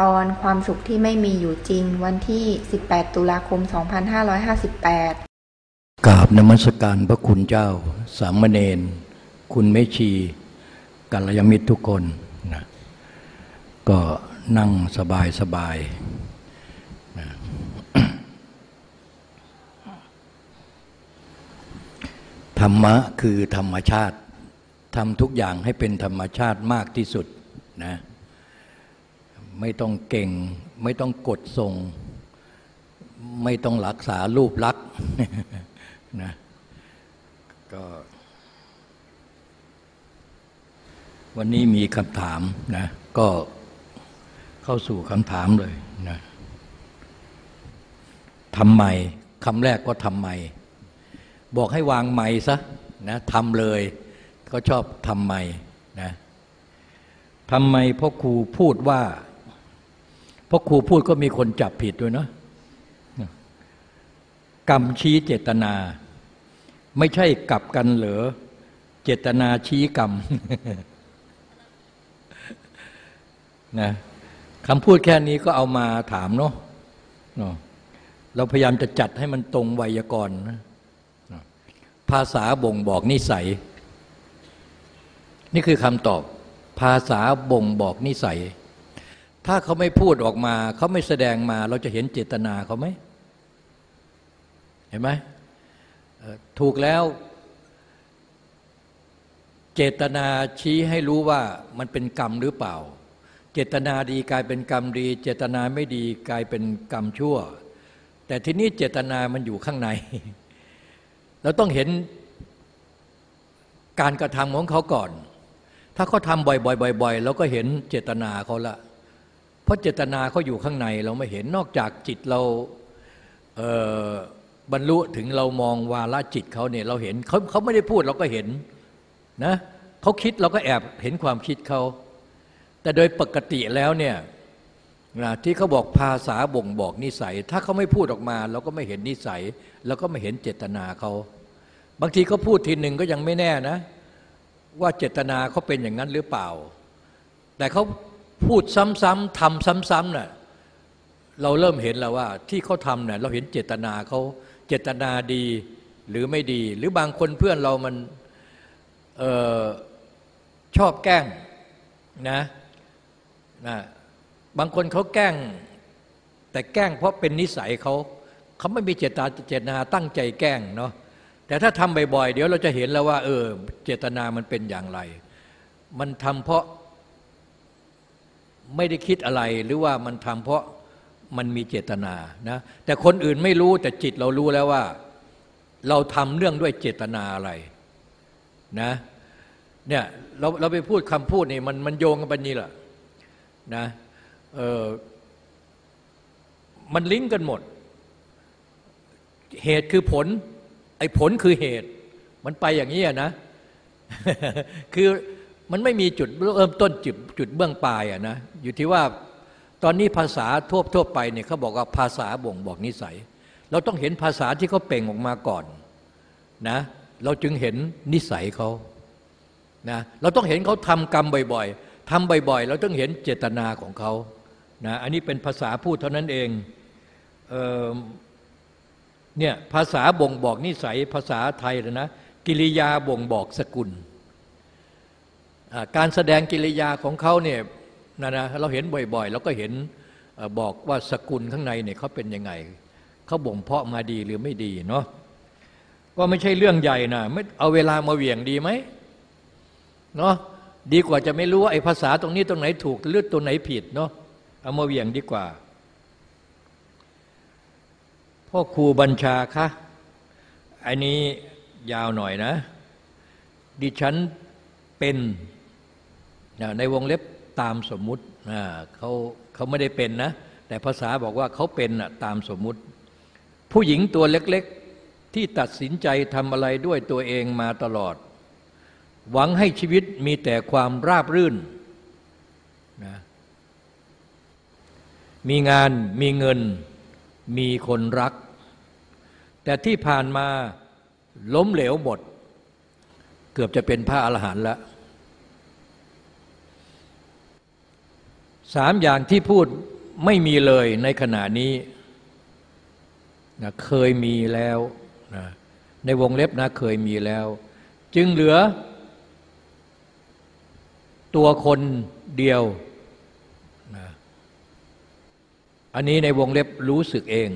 ตอนความสุขที่ไม่มีอยู่จริงวันที่ 18 ตุลาคม 2558กราบนมัสการพระคุณเจ้า สามเณรคุณเมชีกัลยาณมิตรทุกคนนะก็นั่งสบายสบายนะธรรมะคือธรรมชาติทำทุกอย่างให้เป็นธรรมชาติมากที่สุดนะ ไม่ต้องเก่ง ไม่ต้องกดส่ง ไม่ต้องรักษารูปลักษณ์นะก็วันนี้มีคำถามนะก็เข้าสู่คำถามเลยนะทำไมคำแรกก็ทำไม บอกให้วางไม่ซะนะทำเลย ก็ชอบทำไมนะทำไมพ่อครูพูดว่า เพ่อครูพูดก็มีคนจับผิดด้วยเนาะกรรมชี้เจตนา ไม่ใช่กลับกันเหรอเจตนาชี้กรรมนะคำพูดแค่นี้ก็เอามาถามเนาะเราพยายามจะจัดให้มันตรงไวยากรณ์ภาษาบ่งบอกนิสัย นี่คือคำตอบ ภาษาบ่งบอกนิสัย ถ้าเขาไม่พูดออกมา เขาไม่แสดงมาเราจะเห็นเจตนาเขาไหม เห็นไหมถูกแล้ว เจตนาชี้ให้รู้ว่ามันเป็นกรรมหรือเปล่า เจตนาดีกลายเป็นกรรมดี เจตนาไม่ดีกลายเป็นกรรมชั่ว แต่ทีนี้เจตนามันอยู่ข้างใน เราต้องเห็นการกระทำของเขาก่อน ถ้าเขาทำบ่อยๆบ่อยๆเราก็เห็นเจตนาเขาละ เพราะเจตนาเขาอยู่ข้างในเราไม่เห็นนอกจากจิตเราเบรรลุถึงเรามองวาลจิตเขาเนี่ยเราเห็นเขาเขาไม่ได้พูดเราก็เห็นนะเขาคิดเราก็แอบเห็นความคิดเขาแต่โดยปกติแล้วเนี่ยนะที่เขาบอกภาษาบ่งบอกนิสัย ถ้าเขาไม่พูดออกมา เราก็ไม่เห็นนิสัยเราก็ไม่เห็นเจตนาเขาบางทีเขาพูดทีหนึ่งก็ยังไม่แน่นะ ว่าเจตนาเขาเป็นอย่างนั้นหรือเปล่า แต่เขา พูดซ้ำๆทำซ้ำๆน่ะเราเริ่มเห็นแล้วว่า ที่เขาทำเนี่ยเราเห็นเจตนาเขาเจตนาดีหรือไม่ดี หรือบางคนเพื่อนเรามันออชอบแกล้งนะนะบางคนเขาแกล้ง แต่แกล้งเพราะเป็นนิสัยเขาเขาไม่มีเจตนาเจตนาตั้งใจแกล้งเนาะแต่ถ้าทำบ่อยๆ เดี๋ยวเราจะเห็นแล้วว่า เออ เจตนามันเป็นอย่างไร มันทำเพราะ ไม่ได้คิดอะไรหรือว่ามันทำเพราะมันมีเจตนานะแต่คนอื่นไม่รู้แต่จิตเรารู้แล้วว่า เราทำเรื่องด้วยเจตนาอะไรนะเนี่ยเราเราไปพูดคำพูดนี่มันมันโยงกันไปนี่แหละนะเออมันลิงก์กันหมด เหตุคือผล ไอ้ผลคือเหตุ มันไปอย่างนี้นะคือ มันไม่มีจุดเริ่มต้นจุดจุดเบื้องปลายอะนะอยู่ที่ว่าตอนนี้ภาษาทั่วทั่วไปเนี่ยเขาบอกว่าภาษาบ่งบอกนิสัย เราต้องเห็นภาษาที่เขาเป่งออกมาก่อนนะเราจึงเห็นนิสัยเขานะเราต้องเห็นเขาทำกรรมบ่อยๆทำบ่อยๆ เราต้องเห็นเจตนาของเขานะอันนี้เป็นภาษาพูดเท่านั้นเองเอเนี่ยภาษาบ่งบอกนิสัยภาษาไทยนะ กิริยาบ่งบอกสกุล การแสดงกิริยาของเขาเนี่ยนะนะเราเห็นบ่อยๆเราก็เห็นบอกว่าสกุลข้างในเนี่ยเขาเป็นยังไงเขาบ่งเพาะมาดีหรือไม่ดีเนาะก็ไม่ใช่เรื่องใหญ่นะไม่เอาเวลามาเหวี่ยงดีไหมเนาะดีกว่าจะไม่รู้ว่าไอ้ภาษาตรงนี้ตรงไหนถูกหรือตรงไหนผิดเนาะเอามาเหวี่ยงดีกว่า พ่อครูบัญชาคะอันนี้ยาวหน่อยนะ ดิฉันเป็น ในวงเล็บตามสมมุติเขาเขาไม่ได้เป็นนะ แต่ภาษาบอกว่าเขาเป็นตามสมมุติ ผู้หญิงตัวเล็กๆ ที่ตัดสินใจทำอะไรด้วยตัวเองมาตลอด หวังให้ชีวิตมีแต่ความราบรื่นนะมีงานมีเงินมีคนรัก แต่ที่ผ่านมาล้มเหลวหมด เกือบจะเป็นพระอรหันต์แล้ว สามอย่างที่พูดไม่มีเลยในขณะนี้นะเคยมีแล้วนะในวงเล็บนะเคยมีแล้ว จึงเหลือ ตัวคนเดียวนะอันนี้ในวงเล็บรู้สึกเอง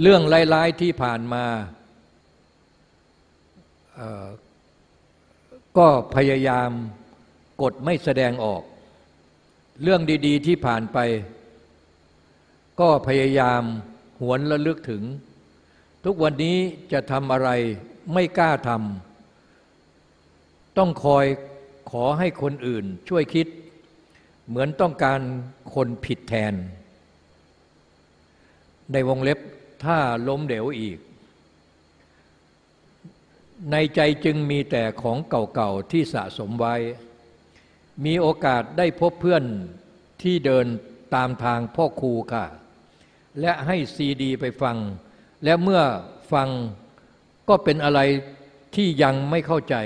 เรื่องร้ายๆที่ผ่านมาก็พยายามกดไม่แสดงออก เรื่องดี ๆ ที่ผ่านไป ก็พยายามหวนระลึกถึง ทุกวันนี้จะทำอะไรไม่กล้าทำต้องคอยขอให้คนอื่นช่วยคิด เหมือนต้องการคนผิดแทน ในวงเล็บถ้าล้มเหลวอีก ในใจจึงมีแต่ของเก่าๆที่สะสมไว้ มีโอกาสได้พบเพื่อนที่เดินตามทางพ่อครูค่ะ และให้ซีดีไปฟัง และเมื่อฟังก็เป็นอะไรที่ยังไม่เข้าใจ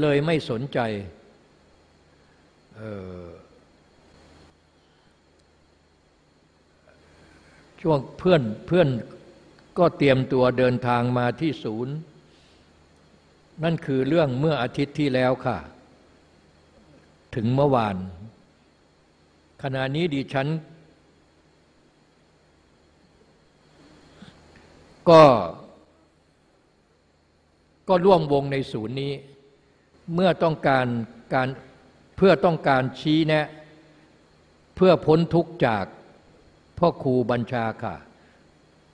เลยไม่สนใจ ช่วงเพื่อนเพื่อนก็เตรียมตัวเดินทางมาที่ศูนย์ นั่นคือเรื่องเมื่ออาทิตย์ที่แล้วค่ะ ถึงเมื่อวาน ขณะนี้ดิฉัน ก็ ก็ร่วมวงในศูนย์นี้ เมื่อต้องการการเพื่อต้องการชี้แนะ เพื่อพ้นทุกข์จากพ่อครูบัญชาค่ะ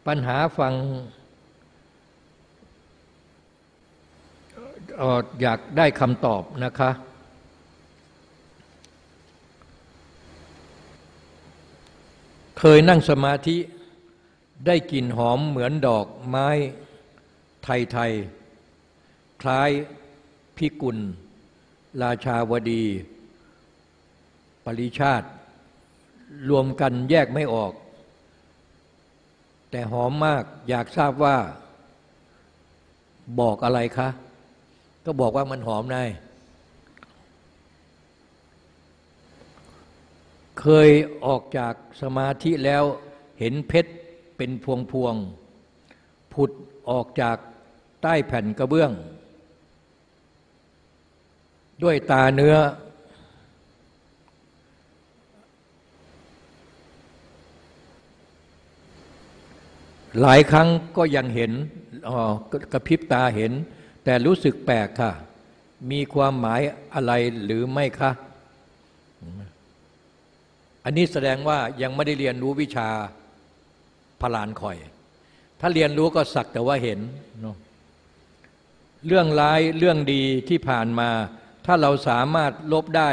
ปัญหาฟังอยากได้คำตอบนะคะ เคยนั่งสมาธิได้กลิ่นหอมเหมือนดอกไม้ไทยไทยคล้ายพิกุล ราชาวดี ปริชาติ รวมกันแยกไม่ออก แต่หอมมากอยากทราบว่า บอกอะไรคะ ก็บอกว่ามันหอมนาย เคยออกจากสมาธิแล้วเห็นเพชรเป็นพวงพวงผุดออกจากใต้แผ่นกระเบื้อง ด้วยตาเนื้อ หลายครั้งก็ยังเห็นกระพริบตาเห็น แต่รู้สึกแปลกค่ะ มีความหมายอะไรหรือไม่คะ อันนี้แสดงว่ายังไม่ได้เรียนรู้วิชาพลานคอย ถ้าเรียนรู้ก็สักแต่ว่าเห็นเรื่องร้ายเรื่องดีที่ผ่านมา ถ้าเราสามารถลบได้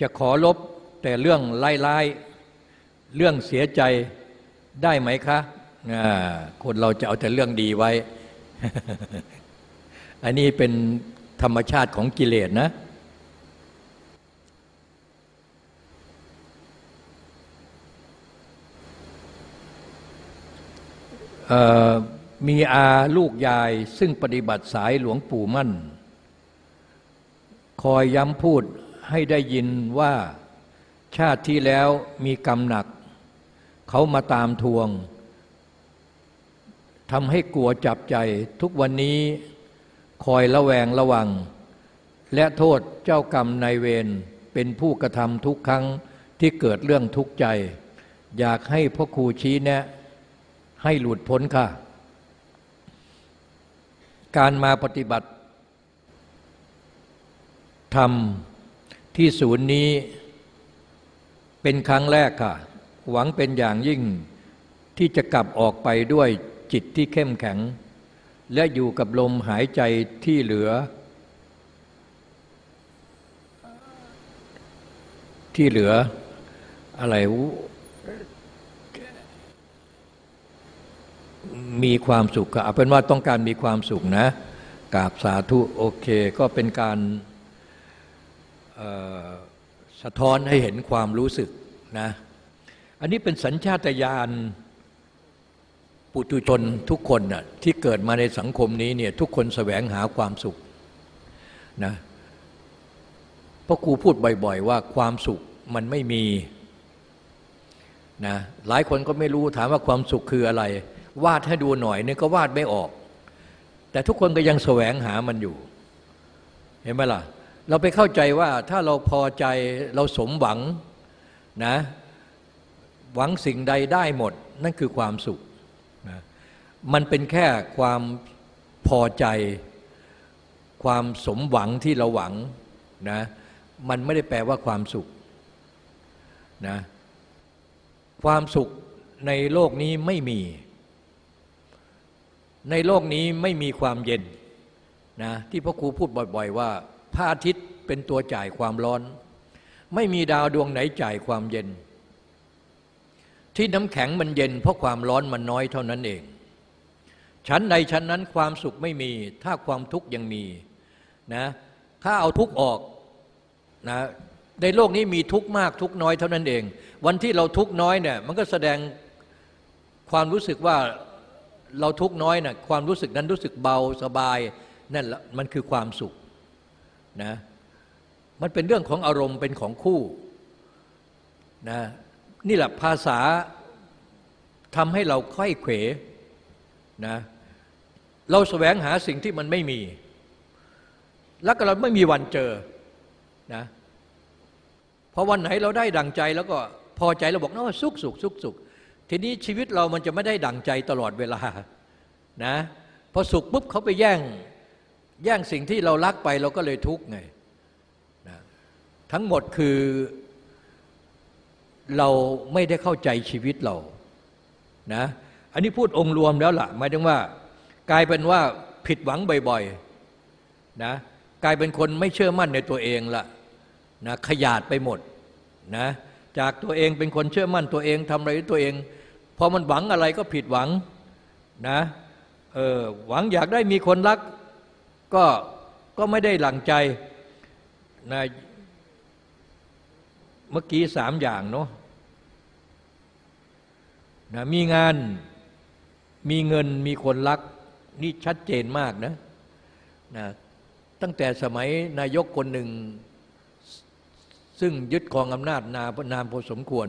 จะขอลบแต่เรื่องไล่ๆเรื่องเสียใจได้ไหมคะคนเราจะเอาแต่เรื่องดีไว้ อันนี้เป็นธรรมชาติของกิเลสนะ มีอาลูกยายซึ่งปฏิบัติสายหลวงปู่มั่น คอยย้ำพูดให้ได้ยินว่าชาติที่แล้วมีกรรมหนัก เขามาตามทวงทำให้กลัวจับใจ ทุกวันนี้คอยระแวงระวัง และโทษเจ้ากรรมนายเวรเป็นผู้กระทำทุกครั้งที่เกิดเรื่องทุกข์ใจ อยากให้พ่อครูชี้แนะ ให้หลุดพ้นค่ะ การมาปฏิบัติธรรมที่ศูนย์นี้เป็นครั้งแรกค่ะ หวังเป็นอย่างยิ่งที่จะกลับออกไปด้วยจิตที่เข้มแข็ง และอยู่กับลมหายใจที่เหลือ ที่เหลืออะไร มีความสุขเอาเป็นว่าต้องการมีความสุขนะกราบสาธุโอเคก็เป็นการสะท้อนให้เห็นความรู้สึกนะอันนี้เป็นสัญชาตญาณปุถุชนทุกคนนะที่เกิดมาในสังคมนี้เนี่ยทุกคนแสวงหาความสุขนะเพราะครูพูดบ่อย ๆ ว่าความสุขมันไม่มีนะหลายคนก็ไม่รู้ถามว่าความสุขคืออะไร วาดให้ดูหน่อยนี่ก็วาดไม่ออก แต่ทุกคนก็ยังแสวงหามันอยู่ เห็นไหมล่ะ เราไปเข้าใจว่าถ้าเราพอใจเราสมหวังนะหวังสิ่งใดได้หมด นั่นคือความสุขนะมันเป็นแค่ความพอใจ ความสมหวังที่เราหวังนะมันไม่ได้แปลว่าความสุขนะความสุขในโลกนี้ไม่มี ในโลกนี้ไม่มีความเย็นนะที่พ่อครูพูดบ่อย ๆ ว่าพระอาทิตย์เป็นตัวจ่ายความร้อน ไม่มีดาวดวงไหนจ่ายความเย็น ที่น้ำแข็งมันเย็น เพราะความร้อนมันน้อยเท่านั้นเอง ชั้นใดชั้นนั้นความสุขไม่มี ถ้าความทุกข์ยังมีนะถ้าเอาทุกข์ออกนะในโลกนี้มีทุกข์มากทุกข์น้อยเท่านั้นเอง วันที่เราทุกข์น้อยเนี่ยมันก็แสดงความรู้สึกว่า เราทุกน้อยนะ่ะความรู้สึกนั้นรู้สึกเบาสบายนั่นละมันคือความสุขนะมันเป็นเรื่องของอารมณ์เป็นของคู่นะนี่แหละภาษาทำให้เราค่อยเขวนะเราแสวงหาสิ่งที่มันไม่มี แล้วก็เราไม่มีวันเจอนะพอวันไหนเราได้ดังใจแล้วก็พอใจเราบอกนะว่าสุขสุขสุขสุข ทีนี้ชีวิตเรามันจะไม่ได้ดั่งใจตลอดเวลานะพอสุขปุ๊บเขาไปแย่งแย่งสิ่งที่เรารักไปเราก็เลยทุกข์ไงนะทั้งหมดคือเราไม่ได้เข้าใจชีวิตเรานะอันนี้พูดองค์รวมแล้วล่ะหมายถึงว่ากลายเป็นว่าผิดหวังบ่อยๆนะกลายเป็นคนไม่เชื่อมั่นในตัวเองละนะขยาดไปหมดนะ จากตัวเองเป็นคนเชื่อมั่นตัวเองทำอะไรตัวเองพอมันหวังอะไรก็ผิดหวังนะเออหวังอยากได้มีคนรักก็ก็ไม่ได้หลังใจนะเมื่อกี้สามอย่างเนาะนะมีงานมีเงินมีคนรัก นี่ชัดเจนมากนะนะตั้งแต่สมัยนายกคนหนึ่ง ซึ่งยึดครองอำนาจนานานพอสมควร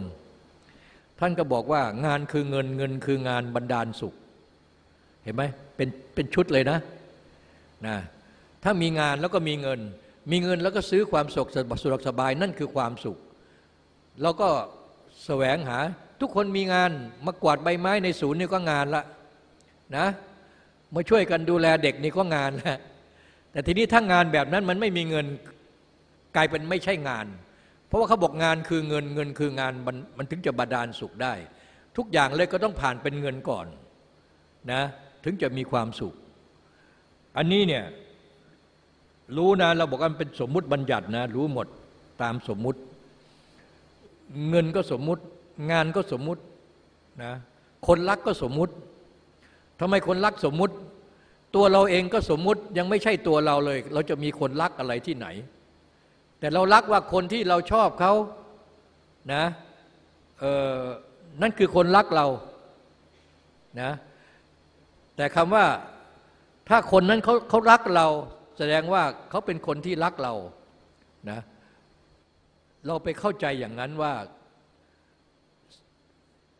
ท่านก็บอกว่างานคือเงินเงินคืองานบรรดาลสุข เห็นไหมเป็นเป็นชุดเลยนะนะถ้ามีงานแล้วก็มีเงิน มีเงินแล้วก็ซื้อความสุขสุขสบายนั่นคือความสุขเราก็แสวงหาทุกคนมีงานมากวาดใบไม้ในศูนย์นี่ก็งานละนะมาช่วยกันดูแลเด็กนี่ก็งานละแต่ทีนี้ถ้างานแบบนั้นมันไม่มีเงินกลายเป็นไม่ใช่งาน เพราะว่าเขาบอกงานคือเงินเงินคืองานมันมันถึงจะบาดาลสุขได้ ทุกอย่างเลยก็ต้องผ่านเป็นเงินก่อนนะถึงจะมีความสุข อันนี้เนี่ยรู้นะเราบอกว่ามันเป็นสมมุติบัญญัตินะรู้หมดตามสมมุติ เงินก็สมมุติ งานก็สมมุตินะคนรักก็สมมุติทำไมคนรักสมมุติ ตัวเราเองก็สมมุติยังไม่ใช่ตัวเราเลย เราจะมีคนรักอะไรที่ไหน แต่เรารักว่าคนที่เราชอบเขานะเออนั่นคือคนรักเรานะแต่คำว่าถ้าคนนั้นเขาเขารักเรา แสดงว่าเขาเป็นคนที่รักเรานะเราไปเข้าใจอย่างนั้นว่า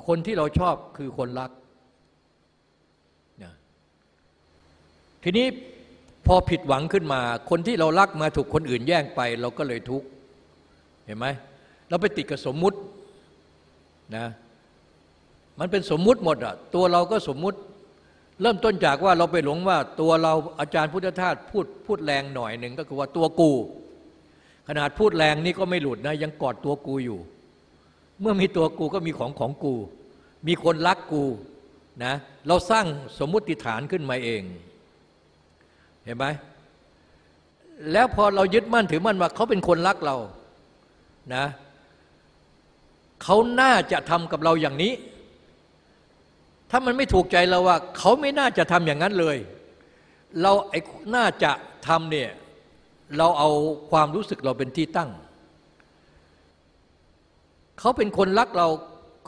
คนที่เราชอบคือคนรักนะทีนี้ พอผิดหวังขึ้นมา คนที่เรารักมาถูกคนอื่นแย่งไป เราก็เลยทุกข์เห็นไหมเราไปติดกับสมมุตินะมันเป็นสมมุติหมดอะตัวเราก็สมมุติ เริ่มต้นจากว่าเราไปหลงว่าตัวเราอาจารย์พุทธทาสพูดพูดแรงหน่อยหนึ่งก็คือว่าตัวกู ขนาดพูดแรงนี่ก็ไม่หลุดนะยังกอดตัวกูอยู่ เมื่อมีตัวกูก็มีของของกู มีคนรักกูนะเราสร้างสมมุติฐานขึ้นมาเอง เห็นไหมแล้วพอเรายึดมั่นถือมั่นว่าเขาเป็นคนรักเรานะเขาน่าจะทำกับเราอย่างนี้ ถ้ามันไม่ถูกใจเราว่า เขาไม่น่าจะทำอย่างนั้นเลย เราไอ้น่าจะทำเนี่ยเราเอาความรู้สึกเราเป็นที่ตั้ง เขาเป็นคนรักเรา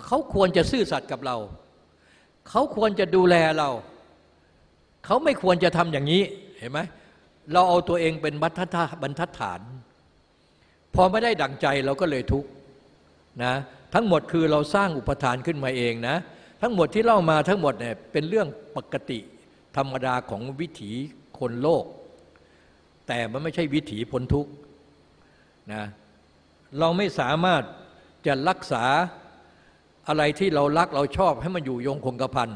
เขาควรจะซื่อสัตย์กับเรา เขาควรจะดูแลเรา เขาไม่ควรจะทำอย่างนี้ เห็นไหมเราเอาตัวเองเป็นบรรทัดบรรทัดฐาน พอไม่ได้ดั่งใจเราก็เลยทุกข์นะทั้งหมดคือเราสร้างอุปทานขึ้นมาเองนะ ทั้งหมดที่เล่ามาทั้งหมดเนี่ยเป็นเรื่องปกติธรรมดาของวิถีคนโลก แต่มันไม่ใช่วิถีพ้นทุกข์นะเราไม่สามารถจะรักษาอะไรที่เรารักเราชอบให้มันอยู่ยงคงกระพัน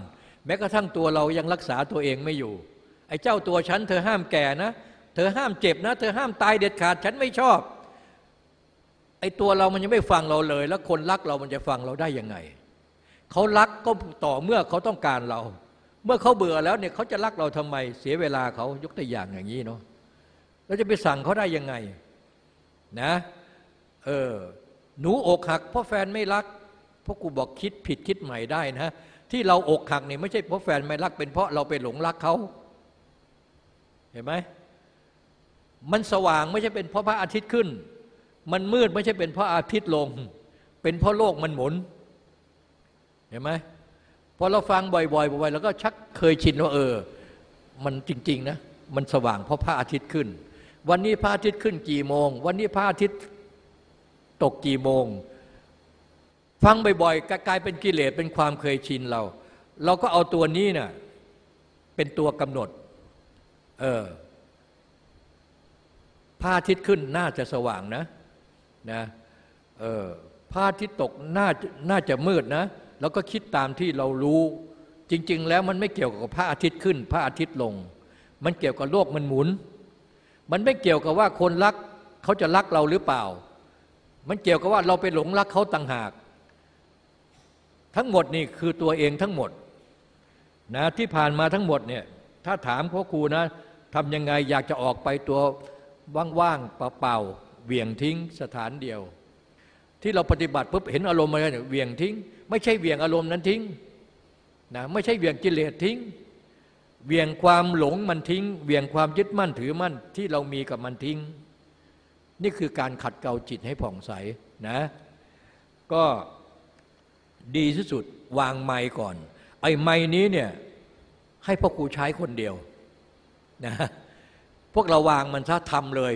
แม้กระทั่งตัวเรายังรักษาตัวเองไม่อยู่ อ้เจ้าตัวฉันเธอห้ามแก่นะ เธอห้ามเจ็บนะ เธอห้ามตายเด็ดขาดฉันไม่ชอบ ไอ้ตัวเรามันยังไม่ฟังเราเลย แล้วคนรักเรามันจะฟังเราได้ยังไง เขารักก็ต่อเมื่อเขาต้องการเรา เมื่อเขาเบื่อแล้วเนี่ยเขาจะรักเราทำไม เสียเวลาเขายกตัวอย่างอย่างนี้เนาะเราจะไปสั่งเขาได้ยังไงนะ เออหนูอกหัก เพราะแฟนไม่รักเพราะกูบอกคิดผิดคิดใหม่ได้นะ ที่เราอกหักเนี่ยไม่ใช่เพราะแฟนไม่รักเป็นเพราะเราไปหลงรักเขา เห็นไหมมันสว่างไม่ใช่เป็นเพราะพระอาทิตย์ขึ้น มันมืดไม่ใช่เป็นเพราะอาทิตย์ลง เป็นเพราะโลกมันหมุน เห็นไหมพอเราฟังบ่อยๆบ่อยๆแล้วก็ชักเคยชินว่าเออ มันจริงๆนะมันสว่างเพราะพระอาทิตย์ขึ้น วันนี้พระอาทิตย์ขึ้นกี่โมง วันนี้พระอาทิตย์ตกกี่โมง ฟังบ่อยๆกลายเป็นกิเลสเป็นความเคยชินเรา เราก็เอาตัวนี้เนะ่ยเป็นตัวกำหนด เออพระอาทิตย์ขึ้นน่าจะสว่างนะนะเออพระอาทิตย์ตกน่าน่าจะมืดนะแล้วก็คิดตามที่เรารู้ จริง ๆ แล้วมันไม่เกี่ยวกับพระอาทิตย์ขึ้น พระอาทิตย์ลง มันเกี่ยวกับโลกมันหมุน มันไม่เกี่ยวกับว่าคนรักเขาจะรักเราหรือเปล่า มันเกี่ยวกับว่าเราไปหลงรักเขาต่างหาก ทั้งหมดนี่คือตัวเองทั้งหมดนะที่ผ่านมาทั้งหมดเนี่ยถ้าถามพ่อครูนะ ทำยังไงอยากจะออกไปตัวว่างๆเปล่าๆเวียงทิ้งสถานเดียว ที่เราปฏิบัติปุ๊บเห็นอารมณ์อะไรเนี่ยเวียงทิ้ง ไม่ใช่เวียงอารมณ์นั้นทิ้งนะไม่ใช่เวียงกิเลสทิ้งเวียงความหลงมันทิ้งเวียงความยึดมั่นถือมั่นที่เรามีกับมันทิ้ง นี่คือการขัดเกลาจิตให้ผ่องใสนะก็ดีที่สุดวางไม้ก่อน ไอ้ไม้นี้เนี่ยให้พ่อครูใช้คนเดียว นะพวกเราวางมันซะทำเลย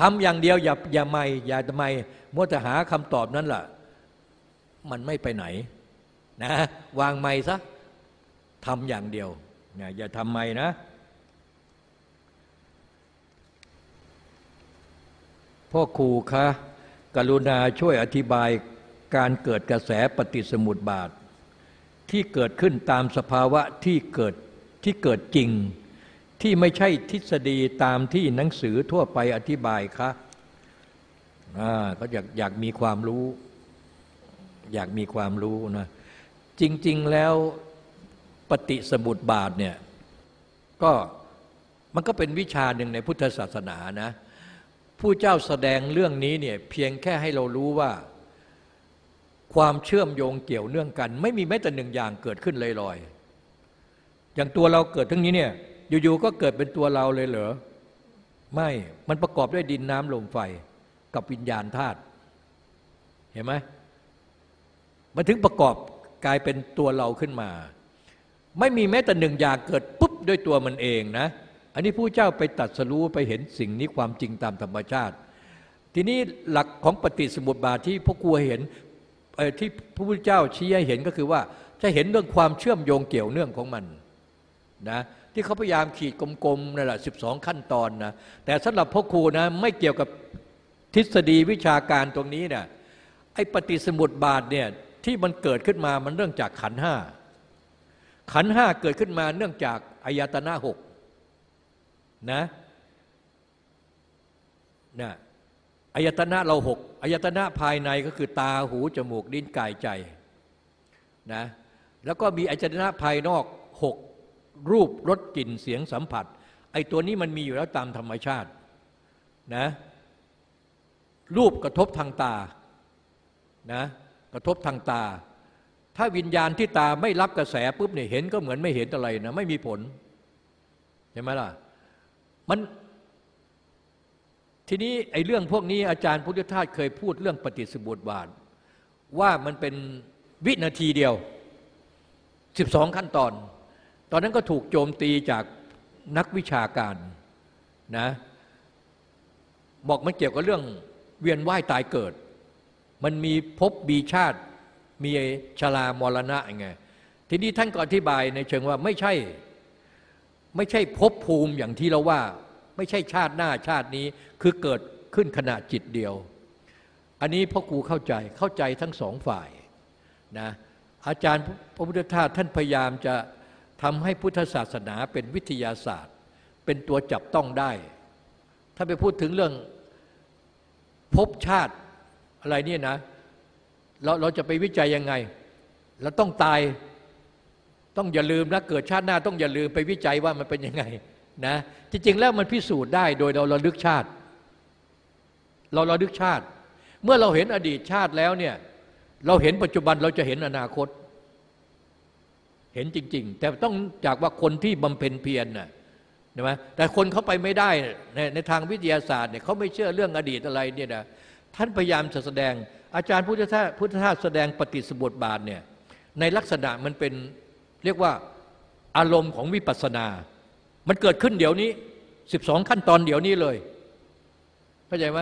ทำอย่างเดียวอย่าอย่าไม่อย่าทำไมมัวแต่หาคำตอบนั้นล่ะ มันไม่ไปไหนนะวางไม่ซะทำอย่างเดียวนะอย่าทำไม่นะ พ่อครูคะกรุณาช่วยอธิบายการเกิดกระแสปฏิสมุติบาท ที่เกิดขึ้นตามสภาวะที่เกิดที่เกิดจริง ที่ไม่ใช่ทฤษฎีตามที่หนังสือทั่วไปอธิบายคะอ่าก็อยากอยากมีความรู้ อยากมีความรู้นะจริง ๆแล้วปฏิสมุติบาทเนี่ยก็มันก็เป็นวิชาหนึ่งในพุทธศาสนานะผู้เจ้าแสดงเรื่องนี้เนี่ยเพียงแค่ให้เรารู้ว่า ความเชื่อมโยงเกี่ยวเนื่องกัน ไม่มีแม้แต่หนึ่งอย่างเกิดขึ้นลอยๆอย่างตัวเราเกิดทั้งนี้เนี่ย อยู่ๆก็เกิดเป็นตัวเราเลยเหรอ ไม่ มันประกอบด้วยดินน้ำลมไฟกับวิญญาณธาตุ เห็นไหมมันถึงประกอบกลายเป็นตัวเราขึ้นมา ไม่มีแม้แต่หนึ่งอย่างเกิดปุ๊บด้วยตัวมันเองนะ อันนี้ผู้เจ้าไปตัดสรู้ไปเห็นสิ่งนี้ความจริงตามธรรมชาติ ทีนี้หลักของปฏิสมุติบาทที่พวกครูเห็นที่พระพุทธเจ้าชี้ให้เห็นก็คือว่าจะเห็นเรื่องความเชื่อมโยงเกี่ยวเนื่องของมันนะ ที่เขาพยายามขีดกลมๆนั่นแหละสิบสองขั้นตอนนะแต่สำหรับพ่อครูนะไม่เกี่ยวกับทฤษฎีวิชาการตรงนี้เนะี่ยไอ้ปฏิสมุติบาทเนี่ยที่มันเกิดขึ้นมามันเรื่องจากขันห้าขันห้าเกิดขึ้นมาเนื่องจากอายตนะหกนะนะอายตนะเราหกอายตนะภายในก็คือตาหูจมูกลิ้นกายใจนะแล้วก็มีอายตนะภายนอกหก รูปรสกลิ่นเสียงสัมผัส ไอ้ตัวนี้มันมีอยู่แล้วตามธรรมชาตินะรูปกระทบทางตานะกระทบทางตา ถ้าวิญญาณที่ตาไม่รับกระแสปุ๊บเนี่ยเห็นก็เหมือนไม่เห็นอะไรนะไม่มีผลใช่ไหมล่ะมันทีนี้ไอ้เรื่องพวกนี้อาจารย์พุทธทาสเคยพูดเรื่องปฏิสบุตบาท ว่ามันเป็นวินาทีเดียว 12 ขั้นตอน ตอนนั้นก็ถูกโจมตีจากนักวิชาการนะบอกมันเกี่ยวกับเรื่องเวียนว่ายตายเกิด มันมีภพมีชาติ มีชรามรณะไงทีนี้ท่านก็อธิบายในเชิงว่าไม่ใช่ไม่ใช่ภพภูมิอย่างที่เราว่า ไม่ใช่ชาติหน้าชาตินี้คือเกิดขึ้นขณะจิตเดียว อันนี้พ่อครูเข้าใจเข้าใจทั้งสองฝ่ายนะอาจารย์พระพุทธทาสท่านพยายามจะ ทำให้พุทธศาสนาเป็นวิทยาศาสตร์ เป็นตัวจับต้องได้ ถ้าไปพูดถึงเรื่องภพชาติอะไรเนี่ยนะ เราเราจะไปวิจัยยังไง เราต้องตายต้องอย่าลืมนะเกิดชาติหน้าต้องอย่าลืมไปวิจัยว่ามันเป็นยังไงนะจริงๆแล้วมันพิสูจน์ได้โดยเราระลึกชาติ เราระลึกชาติ เมื่อเราเห็นอดีตชาติแล้วเนี่ยเราเห็นปัจจุบันเราจะเห็นอนาคต เห็นจริง ๆ แต่ต้องจากว่าคนที่บำเพ็ญเพียรน่ะใช่ไหมแต่คนเขาไปไม่ได้ในในทางวิทยาศาสตร์เนี่ยเขาไม่เชื่อเรื่องอดีตอะไรเนี่ยนะท่านพยายามจะแสดง อาจารย์พุทธทาสพุทธทาสแสดงปฏิสบทบาทเนี่ยในลักษณะมันเป็นเรียกว่าอารมณ์ของวิปัสสนา มันเกิดขึ้นเดี๋ยวนี้สิบสองขั้นตอนเดี๋ยวนี้เลยเข้าใจไหม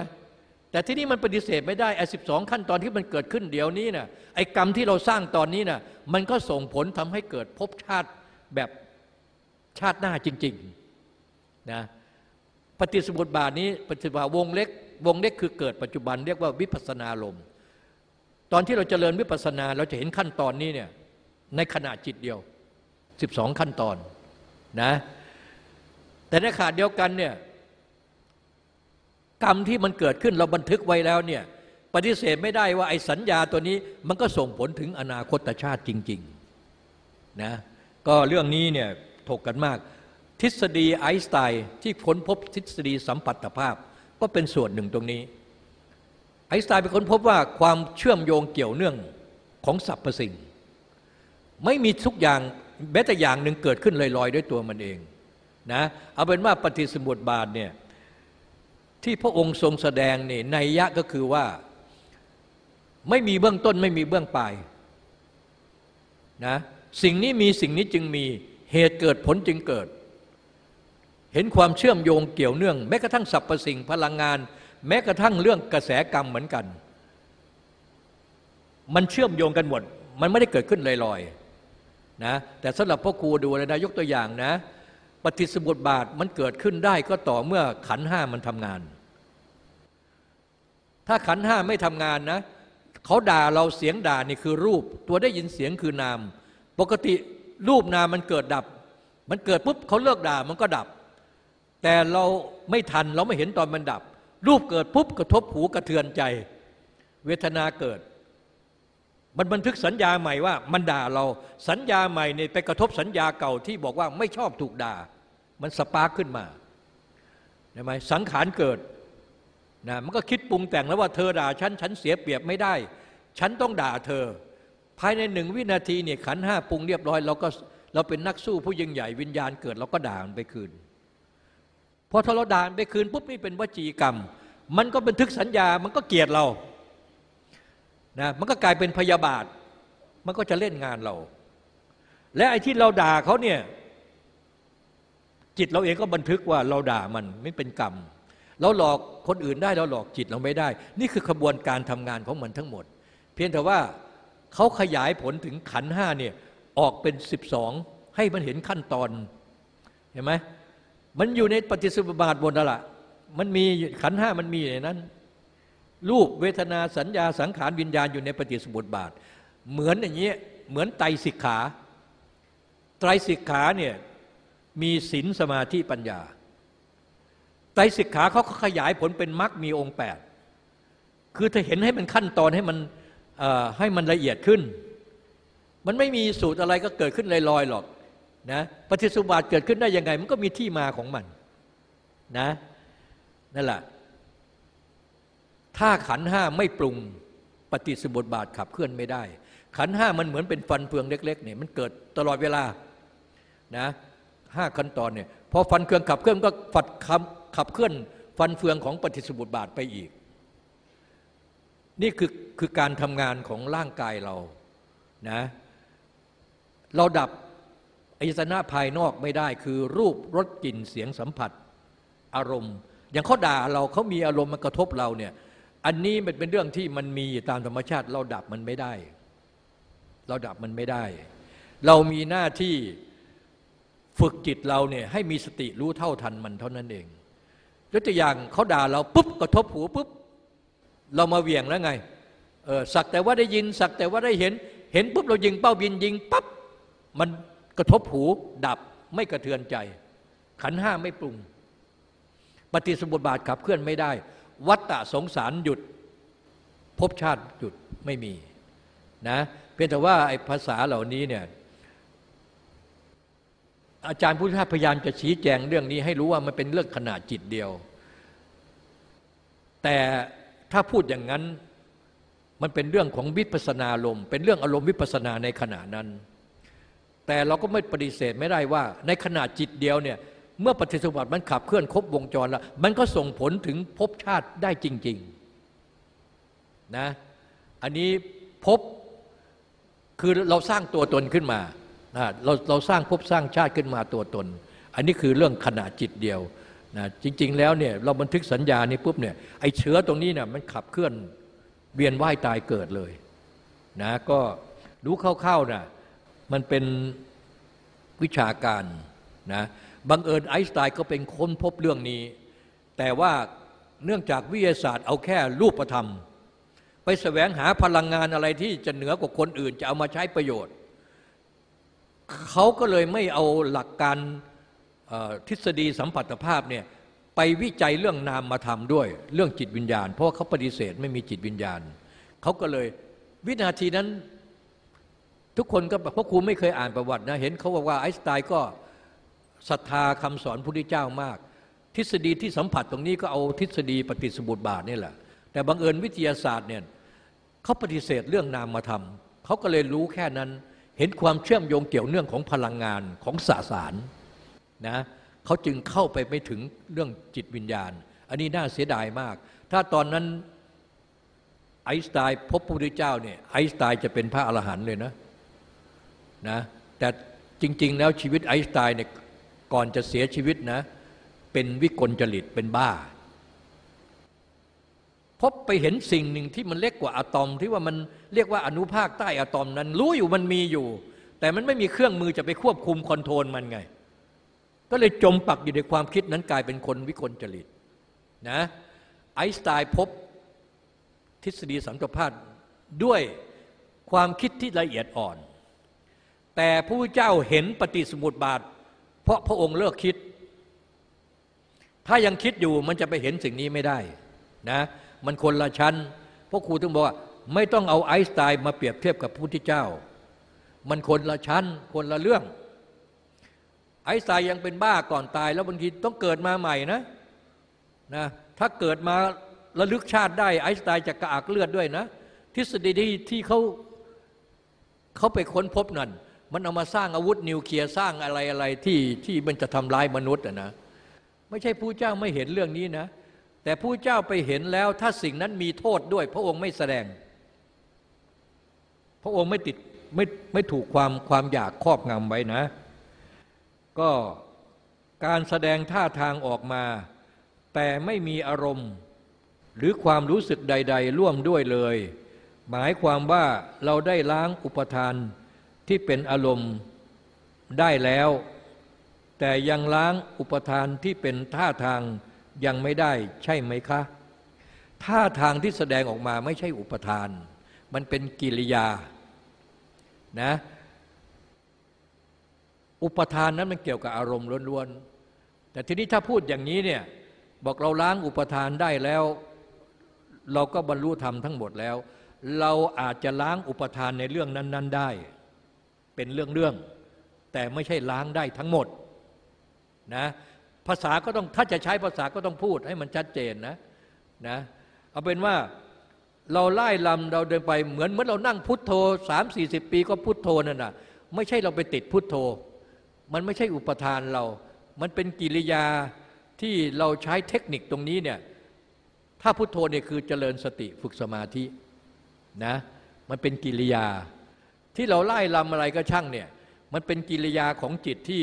แต่ที่นี่มันปฏิเสธไม่ได้ไอ้สิบสองขั้นตอนที่มันเกิดขึ้นเดี๋ยวนี้นะ่ะไอ้กรรมที่เราสร้างตอนนี้นะ่ะมันก็ส่งผลทำให้เกิดภพชาติแบบชาติหน้าจริงๆนะปฏิสมุติบาทนี้ปฏิบัติวงเล็ก วงเล็กคือเกิดปัจจุบันเรียกว่าวิปัสนาลม ตอนที่เราจเจริญวิปัสนาเราจะเห็นขั้นตอนนี้เนี่ยในขณะจิตเดียว 12 ขั้นตอนนะแต่ในขาดเดียวกันเนี่ย กรรมที่มันเกิดขึ้นเราบันทึกไว้แล้วเนี่ยปฏิเสธไม่ได้ว่าไอ้สัญญาตัวนี้มันก็ส่งผลถึงอนาคตชาติจริงๆนะก็เรื่องนี้เนี่ยถกกันมาก ทฤษฎีไอน์สไตน์ที่ค้นพบทฤษฎีสัมพัทธภาพ ก็เป็นส่วนหนึ่งตรงนี้ ไอน์สไตน์ไปค้นพบว่าความเชื่อมโยงเกี่ยวเนื่องของสรรพสิ่ง ไม่มีทุกอย่างแม้แต่อย่างหนึ่งเกิดขึ้นลอยๆ ด้วยตัวมันเองนะเอาเป็นว่าปฏิสมุติบาทเนี่ย ที่พระองค์ทรงแสดงนี่ในยะก็คือว่า ไม่มีเบื้องต้นไม่มีเบื้องปลายนะสิ่งนี้มีสิ่งนี้จึงมีเหตุเกิดผลจึงเกิด เห็นความเชื่อมโยงเกี่ยวเนื่อง แม้กระทั่งสรรพสิ่งพลังงาน แม้กระทั่งเรื่องกระแสกรรมเหมือนกัน มันเชื่อมโยงกันหมด มันไม่ได้เกิดขึ้นลอยๆนะแต่สำหรับพ่อครูดูเลยนะยกตัวอย่างนะ ปฏิสมุติบาทมันเกิดขึ้นได้ก็ต่อเมื่อขันห้ามันทำงาน ถ้าขันห้าไม่ทำงานนะเขาด่าเราเสียงด่านี่คือรูป ตัวได้ยินเสียงคือนาม ปกติรูปนามมันเกิดดับ มันเกิดปุ๊บเขาเลิกด่ามันก็ดับ แต่เราไม่ทันเราไม่เห็นตอนมันดับ รูปเกิดปุ๊บกระทบหูกระเทือนใจ เวทนาเกิด มันบันทึกสัญญาใหม่ว่ามันด่าเราสัญญาใหม่เนี่ยไปกระทบสัญญาเก่าที่บอกว่าไม่ชอบถูกด่า มันสปาร์กขึ้นมาใช่ไหมสังขารเกิดนะมันก็คิดปรุงแต่งแล้วว่าเธอด่าฉันฉันเสียเปรียบไม่ได้ ฉันต้องด่าเธอ ภายในหนึ่งวินาทีเนี่ยขันห้าปรุงเรียบร้อยเราก็เราเป็นนักสู้ผู้ยิ่งใหญ่วิญญาณเกิดเราก็ด่ามันไปคืนพอถ้าเราด่าไปคืนปุ๊บนี่เป็นวจีกรรม มันก็บันทึกสัญญามันก็เกลียดเรานะมันก็กลายเป็นพยาบาท มันก็จะเล่นงานเรา และไอ้ที่เราด่าเขาเนี่ย จิตเราเองก็บันทึกว่าเราด่ามันไม่เป็นกรรม เราหลอกคนอื่นได้เราหลอกจิตเราไม่ได้ นี่คือขบวนการทำงานของมันทั้งหมด เพียงแต่ว่าเขาขยายผลถึงขันห้าเนี่ยออกเป็นสิบสองให้มันเห็นขั้นตอนเห็นไหมมันอยู่ในปฏิสุบบาทบนนั่นแหละมันมีขันห้ามันมีในนั้น รูปเวทนาสัญญาสังขารวิญญาณอยู่ในปฏิสมุติบาท เหมือนอย่างนี้เหมือนไตรสิกขา ไตรสิกขาเนี่ย มีศีลสมาธิปัญญาไตรสิกขาเขาขยายผลเป็นมรรคมีองค์แปดคือถ้าเห็นให้มันขั้นตอนให้มันให้มันละเอียดขึ้น มันไม่มีสูตรอะไรก็เกิดขึ้นลอยๆหรอกนะปฏิสุบาทเกิดขึ้นได้ยังไง มันก็มีที่มาของมันนะนั่นแหละถ้าขันห้าไม่ปรุงปฏิสุบทบาทขับเคลื่อนไม่ได้ ขันห้ามันเหมือนเป็นฟันเฟืองเล็กๆเนี่ยมันเกิดตลอดเวลานะ ห้าขั้นตอนเนี่ยพอฟันเฟืองขับเคลื่อนก็ฝัดคำขับเคลื่อนฟันเฟืองของปฏิสุบทบาทไปอีก นี่คือคือการทำงานของร่างกายเรานะเราดับอายตนะภายนอกไม่ได้คือรูปรสกลิ่นเสียงสัมผัสอารมณ์ อย่างเขาด่าเราเขามีอารมณ์มากระทบเราเนี่ยอันนี้มันเป็นเรื่องที่มันมีตามธรรมชาติ เราดับมันไม่ได้ เราดับมันไม่ได้ เรามีหน้าที่ ฝึกจิตเราเนี่ยให้มีสติรู้เท่าทันมันเท่านั้นเองยกตัวอย่างเขาด่าเราปุ๊บกระทบหูปุ๊บเรามาเวียงแล้วไงเออสักแต่ว่าได้ยินสักแต่ว่าได้เห็น เห็นปุ๊บเรายิงเป้าบินยิงปั๊บมันกระทบหูดับไม่กระเทือนใจ ขันห้าไม่ปรุง ปฏิสมบทบาทขับเคลื่อนไม่ได้ วัตตะสงสารหยุดภพชาติหยุดไม่มีนะเพียงแต่ว่าไอ้ภาษาเหล่านี้เนี่ย อาจารย์พุทธทาสพยายามจะชี้แจงเรื่องนี้ให้รู้ว่ามันเป็นเรื่องขนาดจิตเดียว แต่ถ้าพูดอย่างนั้นมันเป็นเรื่องของวิปัสนาลมเป็นเรื่องอารมณ์วิปัสนาในขณะนั้น แต่เราก็ไม่ปฏิเสธไม่ได้ว่า ในขณะจิตเดียวเนี่ยเมื่อปฏิสมบัติมันขับเคลื่อนครบวงจรแล้ว มันก็ส่งผลถึงภพชาติได้จริงๆนะอันนี้ภพคือเราสร้างตัวตนขึ้นมา เราเราสร้างภพสร้างชาติขึ้นมาตัวตน อันนี้คือเรื่องขณะจิตเดียวนะจริง ๆ แล้วเนี่ยเราบันทึกสัญญานี้ปุ๊บเนี่ยไอ้เชื้อตรงนี้เนี่ยมันขับเคลื่อนเวียนว่ายตายเกิดเลยนะก็รู้คร่าวๆนะมันเป็นวิชาการนะบังเอิญไอน์สไตน์ก็เป็นค้นพบเรื่องนี้ แต่ว่าเนื่องจากวิทยาศาสตร์เอาแค่รูปธรรม ไปแสวงหาพลังงานอะไรที่จะเหนือกว่าคนอื่น จะเอามาใช้ประโยชน์ เขาก็เลยไม่เอาหลักการทฤษฎีสัมผัสภาพเนี่ยไปวิจัยเรื่องนามมาทำด้วย เรื่องจิตวิญญาณ เพราะเขาปฏิเสธไม่มีจิตวิญญาณ เขาก็เลยวินาทีนั้นทุกคนก็เพราะครูไม่เคยอ่านประวัตินะเห็นเขาบอกว่าไอน์สไตน์ก็ศรัทธาคำสอนพระพุทธเจ้ามาก ทฤษฎีที่สัมผัสตรงนี้ก็เอาทฤษฎีปฏิสมุติบาทนี่แหละ แต่บังเอิญวิทยาศาสตร์เนี่ยเขาปฏิเสธเรื่องนามมาทำเขาก็เลยรู้แค่นั้น เห็นความเชื่อมโยงเกี่ยวเนื่องของพลังงานของสสารนะเขาจึงเข้าไปไม่ถึงเรื่องจิตวิญญาณ อันนี้น่าเสียดายมาก ถ้าตอนนั้นไอสไตน์พบพระพุทธเจ้าเนี่ยไอสไตน์จะเป็นพระอรหันต์เลยนะนะแต่จริง ๆ แล้วชีวิตไอสไตน์เนี่ยก่อนจะเสียชีวิตนะเป็นวิกลจริตเป็นบ้า พบไปเห็นสิ่งหนึ่งที่มันเล็กกว่าอะตอม ที่ว่ามันเรียกว่าอนุภาคใต้อะตอมนั้น รู้อยู่มันมีอยู่ แต่มันไม่มีเครื่องมือจะไปควบคุมคอนโทรลมันไง ก็เลยจมปักอยู่ในความคิดนั้นกลายเป็นคนวิกลจริตนะไอน์สไตน์พบทฤษฎีสัมพัทธาด้วยความคิดที่ละเอียดอ่อน แต่พระเจ้าเห็นปฏิสมุติบาท เพราะพระองค์เลิกคิด ถ้ายังคิดอยู่มันจะไปเห็นสิ่งนี้ไม่ได้นะ มันคนละชั้นพราะครูถึงบอกว่า ไม่ต้องเอาไอน์สไตน์มาเปรียบเทียบกับพระพุทธเจ้า มันคนละชั้น คนละเรื่อง ไอน์สไตน์ยังเป็นบ้าก่อนตาย แล้วบางทีต้องเกิดมาใหม่นะนะถ้าเกิดมาระลึกชาติได้ไอน์สไตน์จะกระอักเลือดด้วยนะ ทฤษฎีที่เขาเขาไปค้นพบนั่นมันเอามาสร้างอาวุธนิวเคลียร์สร้างอะไรอะไรที่ที่มันจะทำลายมนุษย์นะไม่ใช่ผู้เจ้าไม่เห็นเรื่องนี้นะ แต่ผู้เจ้าไปเห็นแล้วถ้าสิ่งนั้นมีโทษด้วย พระองค์ไม่แสดง พระองค์ไม่ติดไม่ไม่ถูกความความอยากครอบงำไว้นะ ก็การแสดงท่าทางออกมา แต่ไม่มีอารมณ์ หรือความรู้สึกใด ๆ ร่วมด้วยเลย หมายความว่าเราได้ล้างอุปทานที่เป็นอารมณ์ได้แล้ว แต่ยังล้างอุปทานที่เป็นท่าทาง ยังไม่ได้ใช่ไหมคะท่าทางที่แสดงออกมาไม่ใช่อุปทาน มันเป็นกิริยานะอุปทานนั้นมันเกี่ยวกับอารมณ์ล้วนๆ แต่ทีนี้ถ้าพูดอย่างนี้เนี่ยบอกเราล้างอุปทานได้แล้ว เราก็บรรลุธรรมทั้งหมดแล้ว เราอาจจะล้างอุปทานในเรื่องนั้น ๆ ได้ เป็นเรื่องๆแต่ไม่ใช่ล้างได้ทั้งหมดนะ ภาษาก็ต้องถ้าจะใช้ภาษาก็ต้องพูดให้มันชัดเจนนะนะเอาเป็นว่าเราไล่ลำเราเดินไปเหมือนเหมือนเรานั่งพุทโธสามสี่สิบปีก็พุทโธนั่นนะไม่ใช่เราไปติดพุทโธ มันไม่ใช่อุปทานเรา มันเป็นกิริยาที่เราใช้เทคนิคตรงนี้เนี่ยถ้าพุทโธเนี่ยคือเจริญสติฝึกสมาธินะมันเป็นกิริยา ที่เราไล่ลำอะไรก็ช่างเนี่ยมันเป็นกิริยาของจิตที่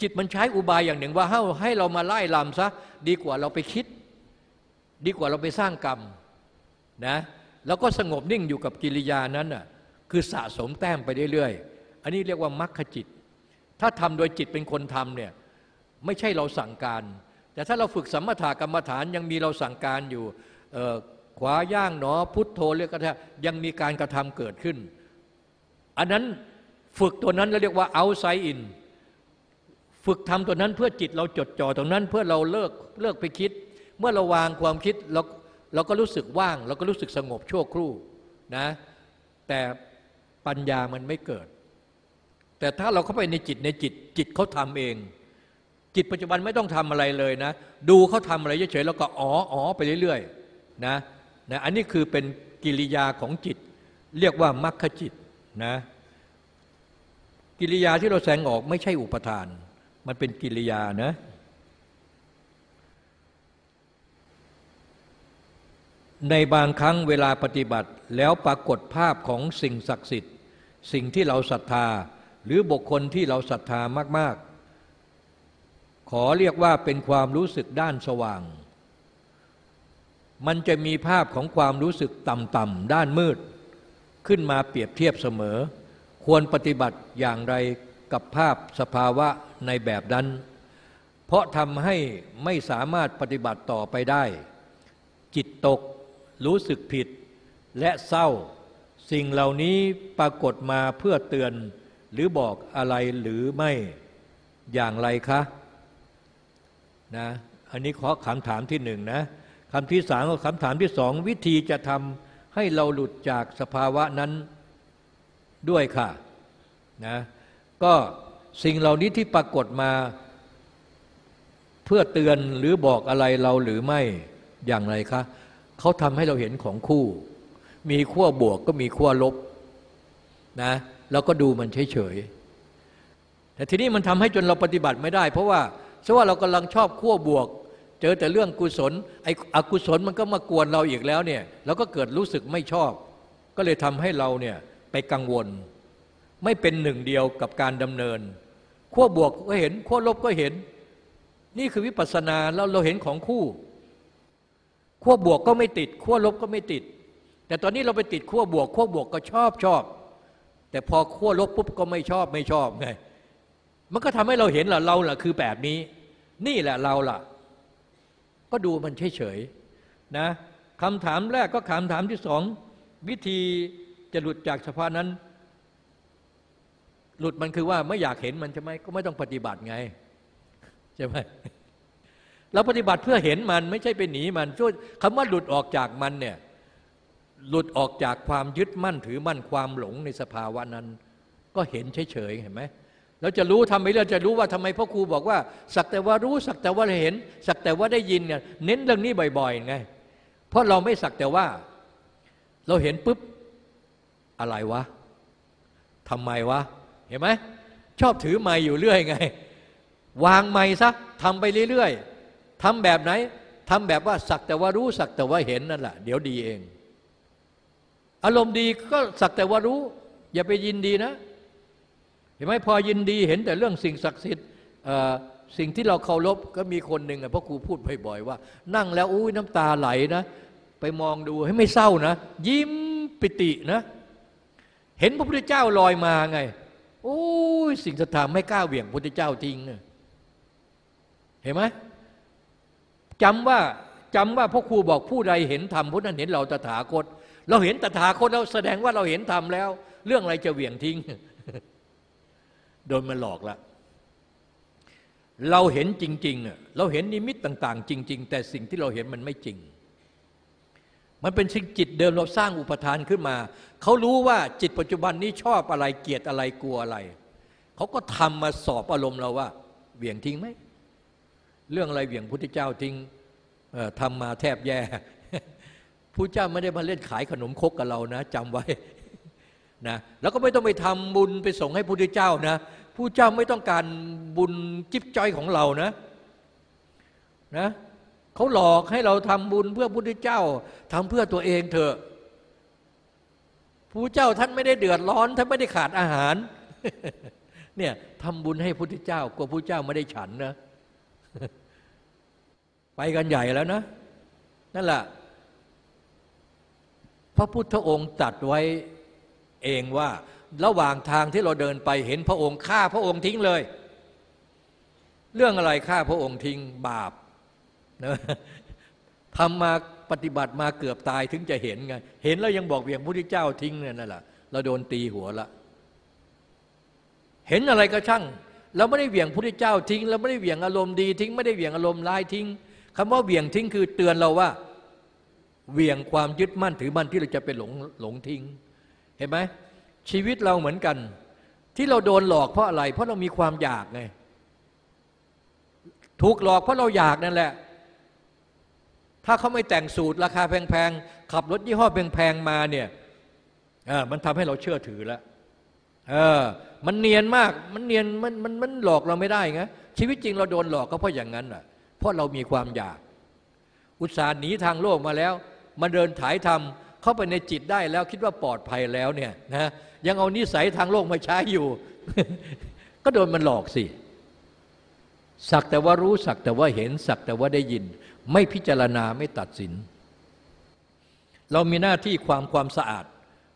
จิตมันใช้อุบายอย่างหนึ่งว่าให้ให้เรามาไล่ลำซะดีกว่าเราไปคิด ดีกว่าเราไปสร้างกรรมนะแล้วก็สงบนิ่งอยู่กับกิริยานั้นน่ะคือสะสมแต้มไปเรื่อยๆ อันนี้เรียกว่ามรรคจิต ถ้าทำโดยจิตเป็นคนทำเนี่ยไม่ใช่เราสั่งการ แต่ถ้าเราฝึกสัมมาทากรรมฐานยังมีเราสั่งการอยู่ขวาย่างหนอพุทโธเรียกกระทยังมีการกระทำเกิดขึ้น อันนั้นฝึกตัวนั้นเราเรียกว่า outside in ฝึกทำตัวนั้นเพื่อจิตเราจดจ่อตรงนั้นเพื่อเราเลิกเลิกไปคิด เมื่อเราวางความคิดเราเราก็รู้สึกว่าง เราก็รู้สึกสงบชั่วครู่นะแต่ปัญญามันไม่เกิด แต่ถ้าเราเข้าไปในจิตในจิต จิตเขาทำเอง จิตปัจจุบันไม่ต้องทำอะไรเลยนะ ดูเขาทำอะไรเฉยๆแล้วก็อ๋ออ๋อไปเรื่อยๆนะนะอันนี้คือเป็นกิริยาของจิต เรียกว่ามรรคจิตนะกิริยาที่เราแสดงออกไม่ใช่อุปทาน มันเป็นกิริยานะ ในบางครั้งเวลาปฏิบัติแล้วปรากฏภาพของสิ่งศักดิ์สิทธิ์ สิ่งที่เราศรัทธา หรือบุคคลที่เราศรัทธามาก ๆ ขอเรียกว่าเป็นความรู้สึกด้านสว่าง มันจะมีภาพของความรู้สึกต่ำๆด้านมืด ขึ้นมาเปรียบเทียบเสมอ ควรปฏิบัติอย่างไร กับภาพสภาวะในแบบนั้น เพราะทำให้ไม่สามารถปฏิบัติต่อไปได้ จิตตกรู้สึกผิดและเศร้า สิ่งเหล่านี้ปรากฏมาเพื่อเตือนหรือบอกอะไรหรือไม่อย่างไรคะนะอันนี้ขอคำถามที่หนึ่งนะคำที่สามก็คำถามที่สองวิธีจะทำให้เราหลุดจากสภาวะนั้นด้วยค่ะนะ ก็สิ่งเหล่านี้ที่ปรากฏมา เพื่อเตือนหรือบอกอะไรเราหรือไม่อย่างไรคะเขาทำให้เราเห็นของคู่ มีขั้วบวกก็มีขั้วลบนะเราก็ดูมันเฉยๆแต่ทีนี้มันทำให้จนเราปฏิบัติไม่ได้ เพราะว่าเพราะว่าเรากำลังชอบขั้วบวก เจอแต่เรื่องกุศลไอ้อกุศลมันก็มากวนเราอีกแล้วเนี่ยเราก็เกิดรู้สึกไม่ชอบ ก็เลยทำให้เราเนี่ยไปกังวล ไม่เป็นหนึ่งเดียวกับการดำเนินขั้วบวกก็เห็นขั้วลบก็เห็น นี่คือวิปัสสนาแล้วเราเห็นของคู่ขั้วบวกก็ไม่ติดขั้วลบก็ไม่ติด แต่ตอนนี้เราไปติดขั้วบวกขั้วบวกก็ชอบชอบ แต่พอขั้วลบปุ๊บก็ไม่ชอบไม่ชอบไงมันก็ทำให้เราเห็นละเราล่ะคือแบบนี้ นี่แหละเราล่ะ ก็ดูมันเฉยๆนะคำถามแรกก็คำถามที่สองวิธีจะหลุดจากสภานั้น หลุดมันคือว่าไม่อยากเห็นมันใช่ไหมก็ไม่ต้องปฏิบัติไงใช่ไหมเราปฏิบัติเพื่อเห็นมันไม่ใช่ไปหนีมันช่วยคำว่าหลุดออกจากมันเนี่ยหลุดออกจากความยึดมั่นถือมั่นความหลงในสภาวะนั้น ก็เห็นเฉยๆเห็นไหมเราจะรู้ทำไปเรื่อยจะรู้ว่าทำไมพ่อครูบอกว่า สักแต่ว่ารู้สักแต่ว่าเห็น สักแต่ว่าได้ยินเนี่ยเน้นเรื่องนี้บ่อยๆไงเพราะเราไม่สักแต่ว่า เราเห็นปุ๊บอะไรวะทำไมวะ เห็นไหมชอบถือไม้อยู่เรื่อยไง วางไม้ซะทำไปเรื่อยๆทำแบบไหนทำแบบว่าสักแต่ว่ารู้สักแต่ว่าเห็นนั่นแหละเดี๋ยวดีเอง อารมณ์ดีก็สักแต่ว่ารู้ อย่าไปยินดีนะ เห็นไหมพอยินดีเห็นแต่เรื่องสิ่งศักดิ์สิทธิ์สิ่งที่เราเคารพก็มีคนหนึ่งเพราะครูพูดบ่อยๆว่า นั่งแล้วอุ้ยน้ำตาไหลนะ ไปมองดูให้ไม่เศร้านะ ยิ้มปิตินะ เห็นพระพุทธเจ้าลอยมาไง โอ้ยสิ่งศรัทธาไม่กล้าเหวี่ยงพุทธเจ้าทิ้งเห็นไหมจำว่าจำว่าพ่อครูบอกผู้ใดเห็นธรรมผู้นั้นเห็นเราตถาคต เราเห็นตถาคตเราแสดงว่าเราเห็นธรรมแล้ว เรื่องอะไรจะเหวี่ยงทิ้ง โดนมันหลอกละเราเห็นจริงๆอะเราเห็นนิมิตต่าง ๆ จริง ๆ แต่สิ่งที่เราเห็นมันไม่จริง มันเป็นสิ่งจิตเดิมเราสร้างอุปทานขึ้นมา เขารู้ว่าจิตปัจจุบันนี้ชอบอะไรเกลียดอะไรกลัวอะไร เขาก็ทำมาสอบอารมณ์เราว่าเหวี่ยงทิ้งไหม เรื่องอะไรเหวี่ยงพุทธเจ้าทิ้งทำมาแทบแย่พุทธเจ้าไม่ได้มาเล่นขายขนมคกกับเรานะจำไว้นะแล้วก็ไม่ต้องไปทำบุญไปส่งให้พุทธเจ้านะผู้เจ้าไม่ต้องการบุญจิ๊บจ้อยของเรานะนะ เขาหลอกให้เราทำบุญเพื่อพุทธเจ้าทำเพื่อตัวเองเถอะผู้เจ้าท่านไม่ได้เดือดร้อนท่านไม่ได้ขาดอาหาร เนี่ยทำบุญให้พุทธเจ้ากลัวพุทธเจ้าไม่ได้ฉันนะ ไปกันใหญ่แล้วนะ นั่นแหละพระพุทธองค์ตัดไว้เองว่า ระหว่างทางที่เราเดินไปเห็นพระองค์ฆ่าพระองค์ทิ้งเลย เรื่องอะไรฆ่าพระองค์ทิ้งบาป นะทำมาปฏิบัติมาเกือบตายถึงจะเห็นไง เห็นแล้วยังบอกเวียงพระพุทธเจ้าทิ้งเนี่ยนั่นแหละเราโดนตีหัวละ เห็นอะไรก็ช่าง เราไม่ได้เวียงพระพุทธเจ้าทิ้ง เราไม่ได้เวียงอารมณ์ดีทิ้ง ไม่ได้เวียงอารมณ์ร้ายทิ้งคำว่าเวียงทิ้งคือเตือนเราว่าเวียงความยึดมั่นถือมั่นที่เราจะไปหลงหลงทิ้ง เห็นไหมชีวิตเราเหมือนกัน ที่เราโดนหลอกเพราะอะไร เพราะเรามีความอยากไงถูกหลอกเพราะเราอยากนั่นแหละ ถ้าเขาไม่แต่งสูตรราคาแพงๆ ขับรถยี่ห้อแพงๆมาเนี่ยมันทำให้เราเชื่อถือแล้วเออมันเนียนมากมันเนียนมันมันมันหลอกเราไม่ได้ไงชีวิตจริงเราโดนหลอกก็เพราะอย่างนั้นอะเพราะเรามีความอยาก อุตส่าห์หนีทางโลกมาแล้ว มาเดินถ่ายทำเข้าไปในจิตได้แล้วคิดว่าปลอดภัยแล้วเนี่ยนะยังเอานิสัยทางโลกมาใช้อยู่ ก็โดนมันหลอกสิสักแต่ว่ารู้สักแต่ว่าเห็นสักแต่ว่าได้ยิน ไม่พิจารณาไม่ตัดสิน เรามีหน้าที่ความความสะอาด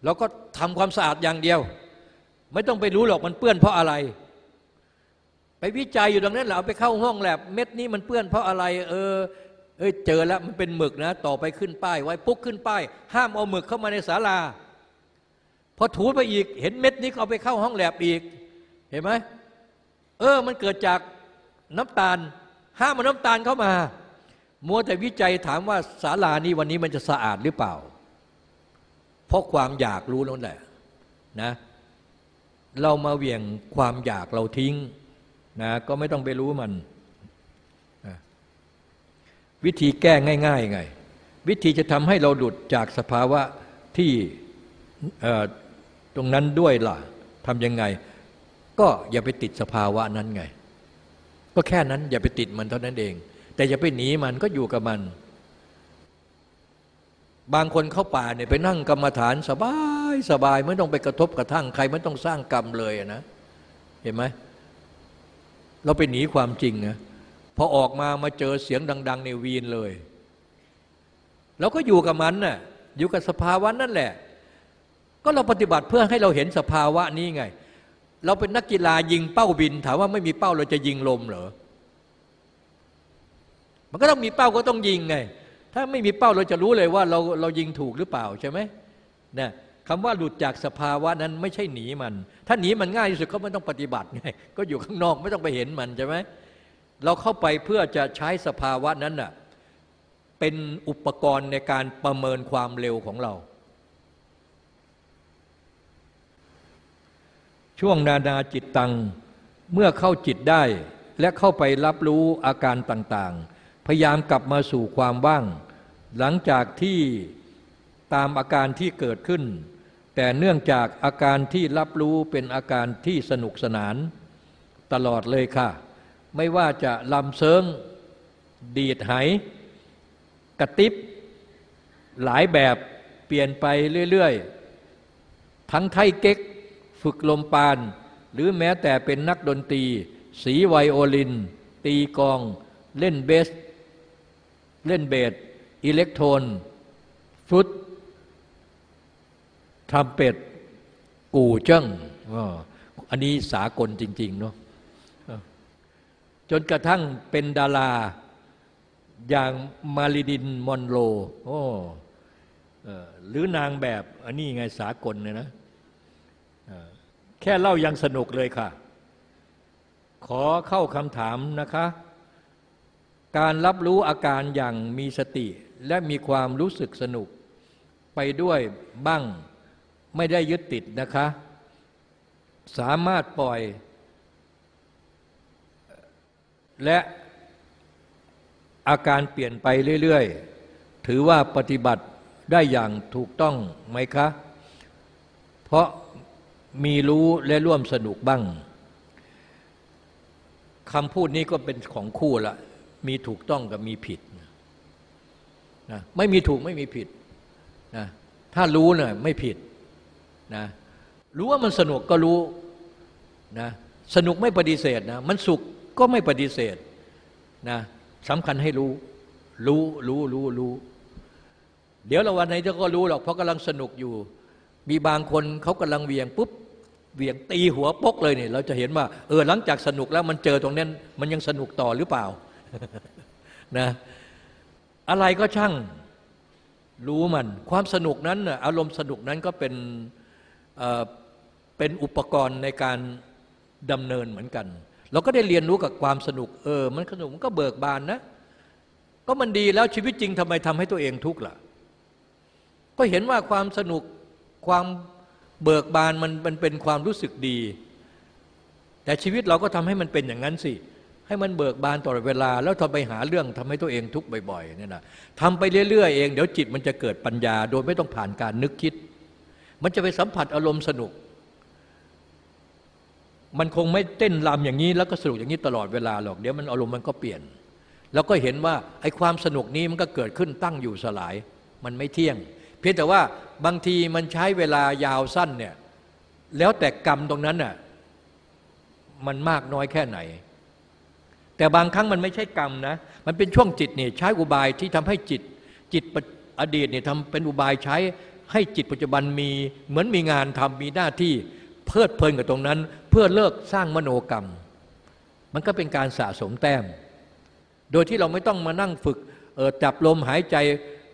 เราก็ทำความสะอาดอย่างเดียว ไม่ต้องไปรู้หรอกมันเปื้อนเพราะอะไร ไปวิจัยอยู่ตรงนั้นแหละเอาไปเข้าห้องแลบเม็ดนี้มันเปื้อนเพราะอะไร เออเอ้ยเจอแล้วมันเป็นหมึกนะ ต่อไปขึ้นป้าย ไว้ปุ๊กขึ้นป้าย ห้ามเอาหมึกเข้ามาในศาลาพอถูไปอีกเห็นเม็ดนี้เอาไปเข้าห้องแลบอีก เห็นไหมเออ มันเกิดจากน้ำตาล ห้ามมันน้ำตาลเข้ามา มัวแต่วิจัยถามว่าศาลานี้วันนี้มันจะสะอาดหรือเปล่า เพราะความอยากรู้นั่นแหละนะเรามาเหวี่ยงความอยากเราทิ้งนะก็ไม่ต้องไปรู้มันวิธีแก้ง่ายๆไง วิธีจะทำให้เราหลุดจากสภาวะที่ตรงนั้นด้วยล่ะทำยังไง ก็อย่าไปติดสภาวะนั้นไง ก็แค่นั้นอย่าไปติดมันเท่านั้นเอง แต่อย่าไปหนีมันก็อยู่กับมัน บางคนเข้าป่าเนี่ยไปนั่งกรรมฐานสบายสบายไม่ต้องไปกระทบกระทั่งใครไม่ต้องสร้างกรรมเลยนะเห็นไหมเราไปหนีความจริงนะพอออกมามาเจอเสียงดัง ๆ ในวีนเลยเราก็อยู่กับมันน่ะอยู่กับสภาวะนั่นแหละ ก็เราปฏิบัติเพื่อให้เราเห็นสภาวะนี้ไง เราเป็นนักกีฬายิงเป้าบิน ถามว่าไม่มีเป้าเราจะยิงลมเหรอ มันก็ต้องมีเป้าก็ต้องยิงไง ถ้าไม่มีเป้าเราจะรู้เลยว่าเราเรายิงถูกหรือเปล่าใช่ไหมนี่คำว่าหลุดจากสภาวะนั้นไม่ใช่หนีมัน ถ้าหนีมันง่ายที่สุดก็ไม่ต้องปฏิบัติไง ก็อยู่ข้างนอกไม่ต้องไปเห็นมันใช่ไหมเราเข้าไปเพื่อจะใช้สภาวะนั้นน่ะเป็นอุปกรณ์ในการประเมินความเร็วของเรา ช่วงนานาจิตตัง เมื่อเข้าจิตได้และเข้าไปรับรู้อาการต่างๆ พยายามกลับมาสู่ความว่าง หลังจากที่ตามอาการที่เกิดขึ้น แต่เนื่องจากอาการที่รับรู้เป็นอาการที่สนุกสนาน ตลอดเลยค่ะ ไม่ว่าจะลำเซิง ดีดไหกระติบ หลายแบบเปลี่ยนไปเรื่อยๆ ทั้งไทเก๊ก ฝึกลมปาน หรือแม้แต่เป็นนักดนตรี สีไวโอลิน ตีกอง เล่นเบส เล่นเบสอิเล็กโทนฟุตทรัมเป็ดกู่เจิ้งอันนี้สากลจริง ๆ เนาะจนกระทั่งเป็นดาราอย่างมาริดินมอนโรโอ้หรือนางแบบ อันนี้ไงสากลเนี่ยนะแค่เล่ายังสนุกเลยค่ะ ขอเข้าคำถามนะคะ การรับรู้อาการอย่างมีสติ และมีความรู้สึกสนุก ไปด้วยบ้างไม่ได้ยึดติดนะคะ สามารถปล่อย และอาการเปลี่ยนไปเรื่อย ๆ ถือว่าปฏิบัติได้อย่างถูกต้องไหมคะ เพราะมีรู้และร่วมสนุกบ้างคำพูดนี้ก็เป็นของคู่ละ มีถูกต้องกับมีผิดนะไม่มีถูกไม่มีผิดนะถ้ารู้เนะ่ยไม่ผิดนะรู้ว่ามันสนุกก็รู้นะสนุกไม่ปฏิเสธนะมันสุขก็ไม่ปฏิเสธนะสำคัญให้รู้ รู้รู้รู้รู้ เดี๋ยวเราวันไหนจะก็รู้หรอกเพราะกำลังสนุกอยู่ มีบางคนเขากำลังเวียงปุ๊บเวียงตีหัวปกเลยเนี่ยเราจะเห็นว่า เออหลังจากสนุกแล้วมันเจอตรงนั้น มันยังสนุกต่อหรือเปล่า นะ อะไรก็ช่างรู้มัน ความสนุกนั้นอารมณ์สนุกนั้นก็เป็นเป็นอุปกรณ์ในการดำเนินเหมือนกัน เราก็ได้เรียนรู้กับความสนุก เออ มันสนุกมันก็เบิกบานนะ ก็มันดีแล้วชีวิตจริงทำไมทำให้ตัวเองทุกข์ล่ะ ก็เห็นว่าความสนุกความเบิกบานมันมันเป็นความรู้สึกดี แต่ชีวิตเราก็ทำให้มันเป็นอย่างนั้นสิ ให้มันเบิกบานตลอดเวลา แล้วทำไปหาเรื่องทำให้ตัวเองทุกข์บ่อยๆเนี่ยนะทำไปเรื่อยๆเอง เดี๋ยวจิตมันจะเกิดปัญญา โดยไม่ต้องผ่านการนึกคิด มันจะไปสัมผัสอารมณ์สนุก มันคงไม่เต้นรำอย่างนี้แล้วก็สนุกอย่างนี้ตลอดเวลาหรอกเดี๋ยวมันอารมณ์มันก็เปลี่ยน แล้วก็เห็นว่าไอ้ความสนุกนี้มันก็เกิดขึ้นตั้งอยู่สลาย มันไม่เที่ยง เพียงแต่ว่าบางทีมันใช้เวลายาวสั้นเนี่ยแล้วแต่กรรมตรงนั้นน่ะมันมากน้อยแค่ไหน แต่บางครั้งมันไม่ใช่กรรมนะ มันเป็นช่วงจิตเนี่ยใช้อุบายที่ทำให้จิต จิตอดีตเนี่ยทำเป็นอุบายใช้ให้จิตปัจจุบันมีเหมือนมีงานทำมีหน้าที่เพลิดเพลินกับตรงนั้น เพื่อเลิกสร้างมโนกรรม มันก็เป็นการสะสมแต้ม โดยที่เราไม่ต้องมานั่งฝึกจับลมหายใจ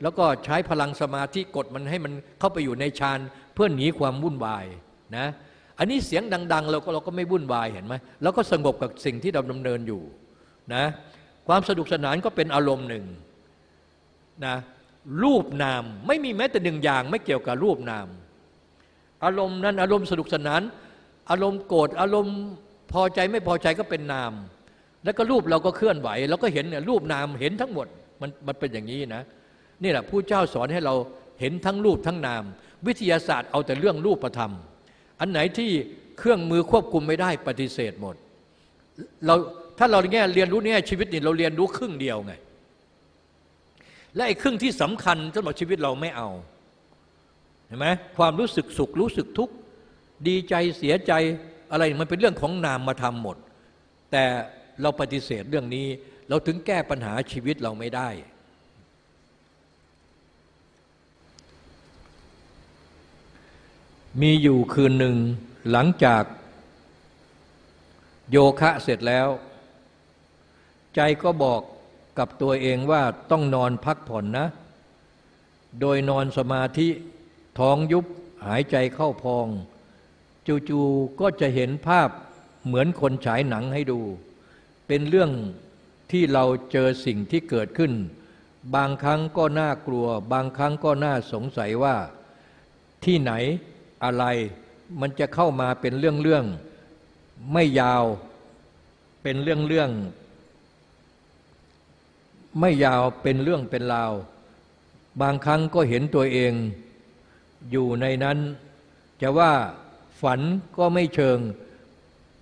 แล้วก็ใช้พลังสมาธิกดมันให้มันเข้าไปอยู่ในฌานเพื่อหนีความวุ่นวายนะอันนี้เสียงดัง ๆ เราก็เราก็ไม่วุ่นวายเห็นไหมเราก็สงบกับสิ่งที่เราดำเนินอยู่ นะความสนุกสนานก็เป็นอารมณ์หนึ่งนะรูปนามไม่มีแม้แต่หนึ่งอย่างไม่เกี่ยวกับรูปนาม อารมณ์นั้นอารมณ์สนุกสนาน อารมณ์โกรธอารมณ์พอใจไม่พอใจก็เป็นนาม แล้วก็รูปเราก็เคลื่อนไหวเราก็เห็นเนี่ยรูปนามเห็นทั้งหมดมันมันเป็นอย่างนี้นะนี่แหละผู้เจ้าสอนให้เราเห็นทั้งรูปทั้งนาม วิทยาศาสตร์เอาแต่เรื่องรูปประธรรม อันไหนที่เครื่องมือควบคุมไม่ได้ปฏิเสธหมดเรา ถ้าเราแง่เรียนรู้เนี่ยชีวิตนี่เราเรียนรู้ครึ่งเดียวไง และไอ้ครึ่งที่สำคัญสำหรับชีวิตเราไม่เอาเห็นไหมความรู้สึกสุขรู้สึกทุกข์ดีใจเสียใจอะไรมันเป็นเรื่องของนามมาทำหมด แต่เราปฏิเสธเรื่องนี้ เราถึงแก้ปัญหาชีวิตเราไม่ได้ มีอยู่คืนหนึ่งหลังจากโยคะเสร็จแล้ว ใจก็บอกกับตัวเองว่าต้องนอนพักผ่อนนะ โดยนอนสมาธิท้องยุบหายใจเข้าพอง จู่ๆก็จะเห็นภาพเหมือนคนฉายหนังให้ดู เป็นเรื่องที่เราเจอสิ่งที่เกิดขึ้น บางครั้งก็น่ากลัว บางครั้งก็น่าสงสัยว่า ที่ไหนอะไรมันจะเข้ามาเป็นเรื่องๆไม่ยาว เป็นเรื่องๆ ไม่ยาวเป็นเรื่องเป็นราว บางครั้งก็เห็นตัวเอง อยู่ในนั้น จะว่าฝันก็ไม่เชิง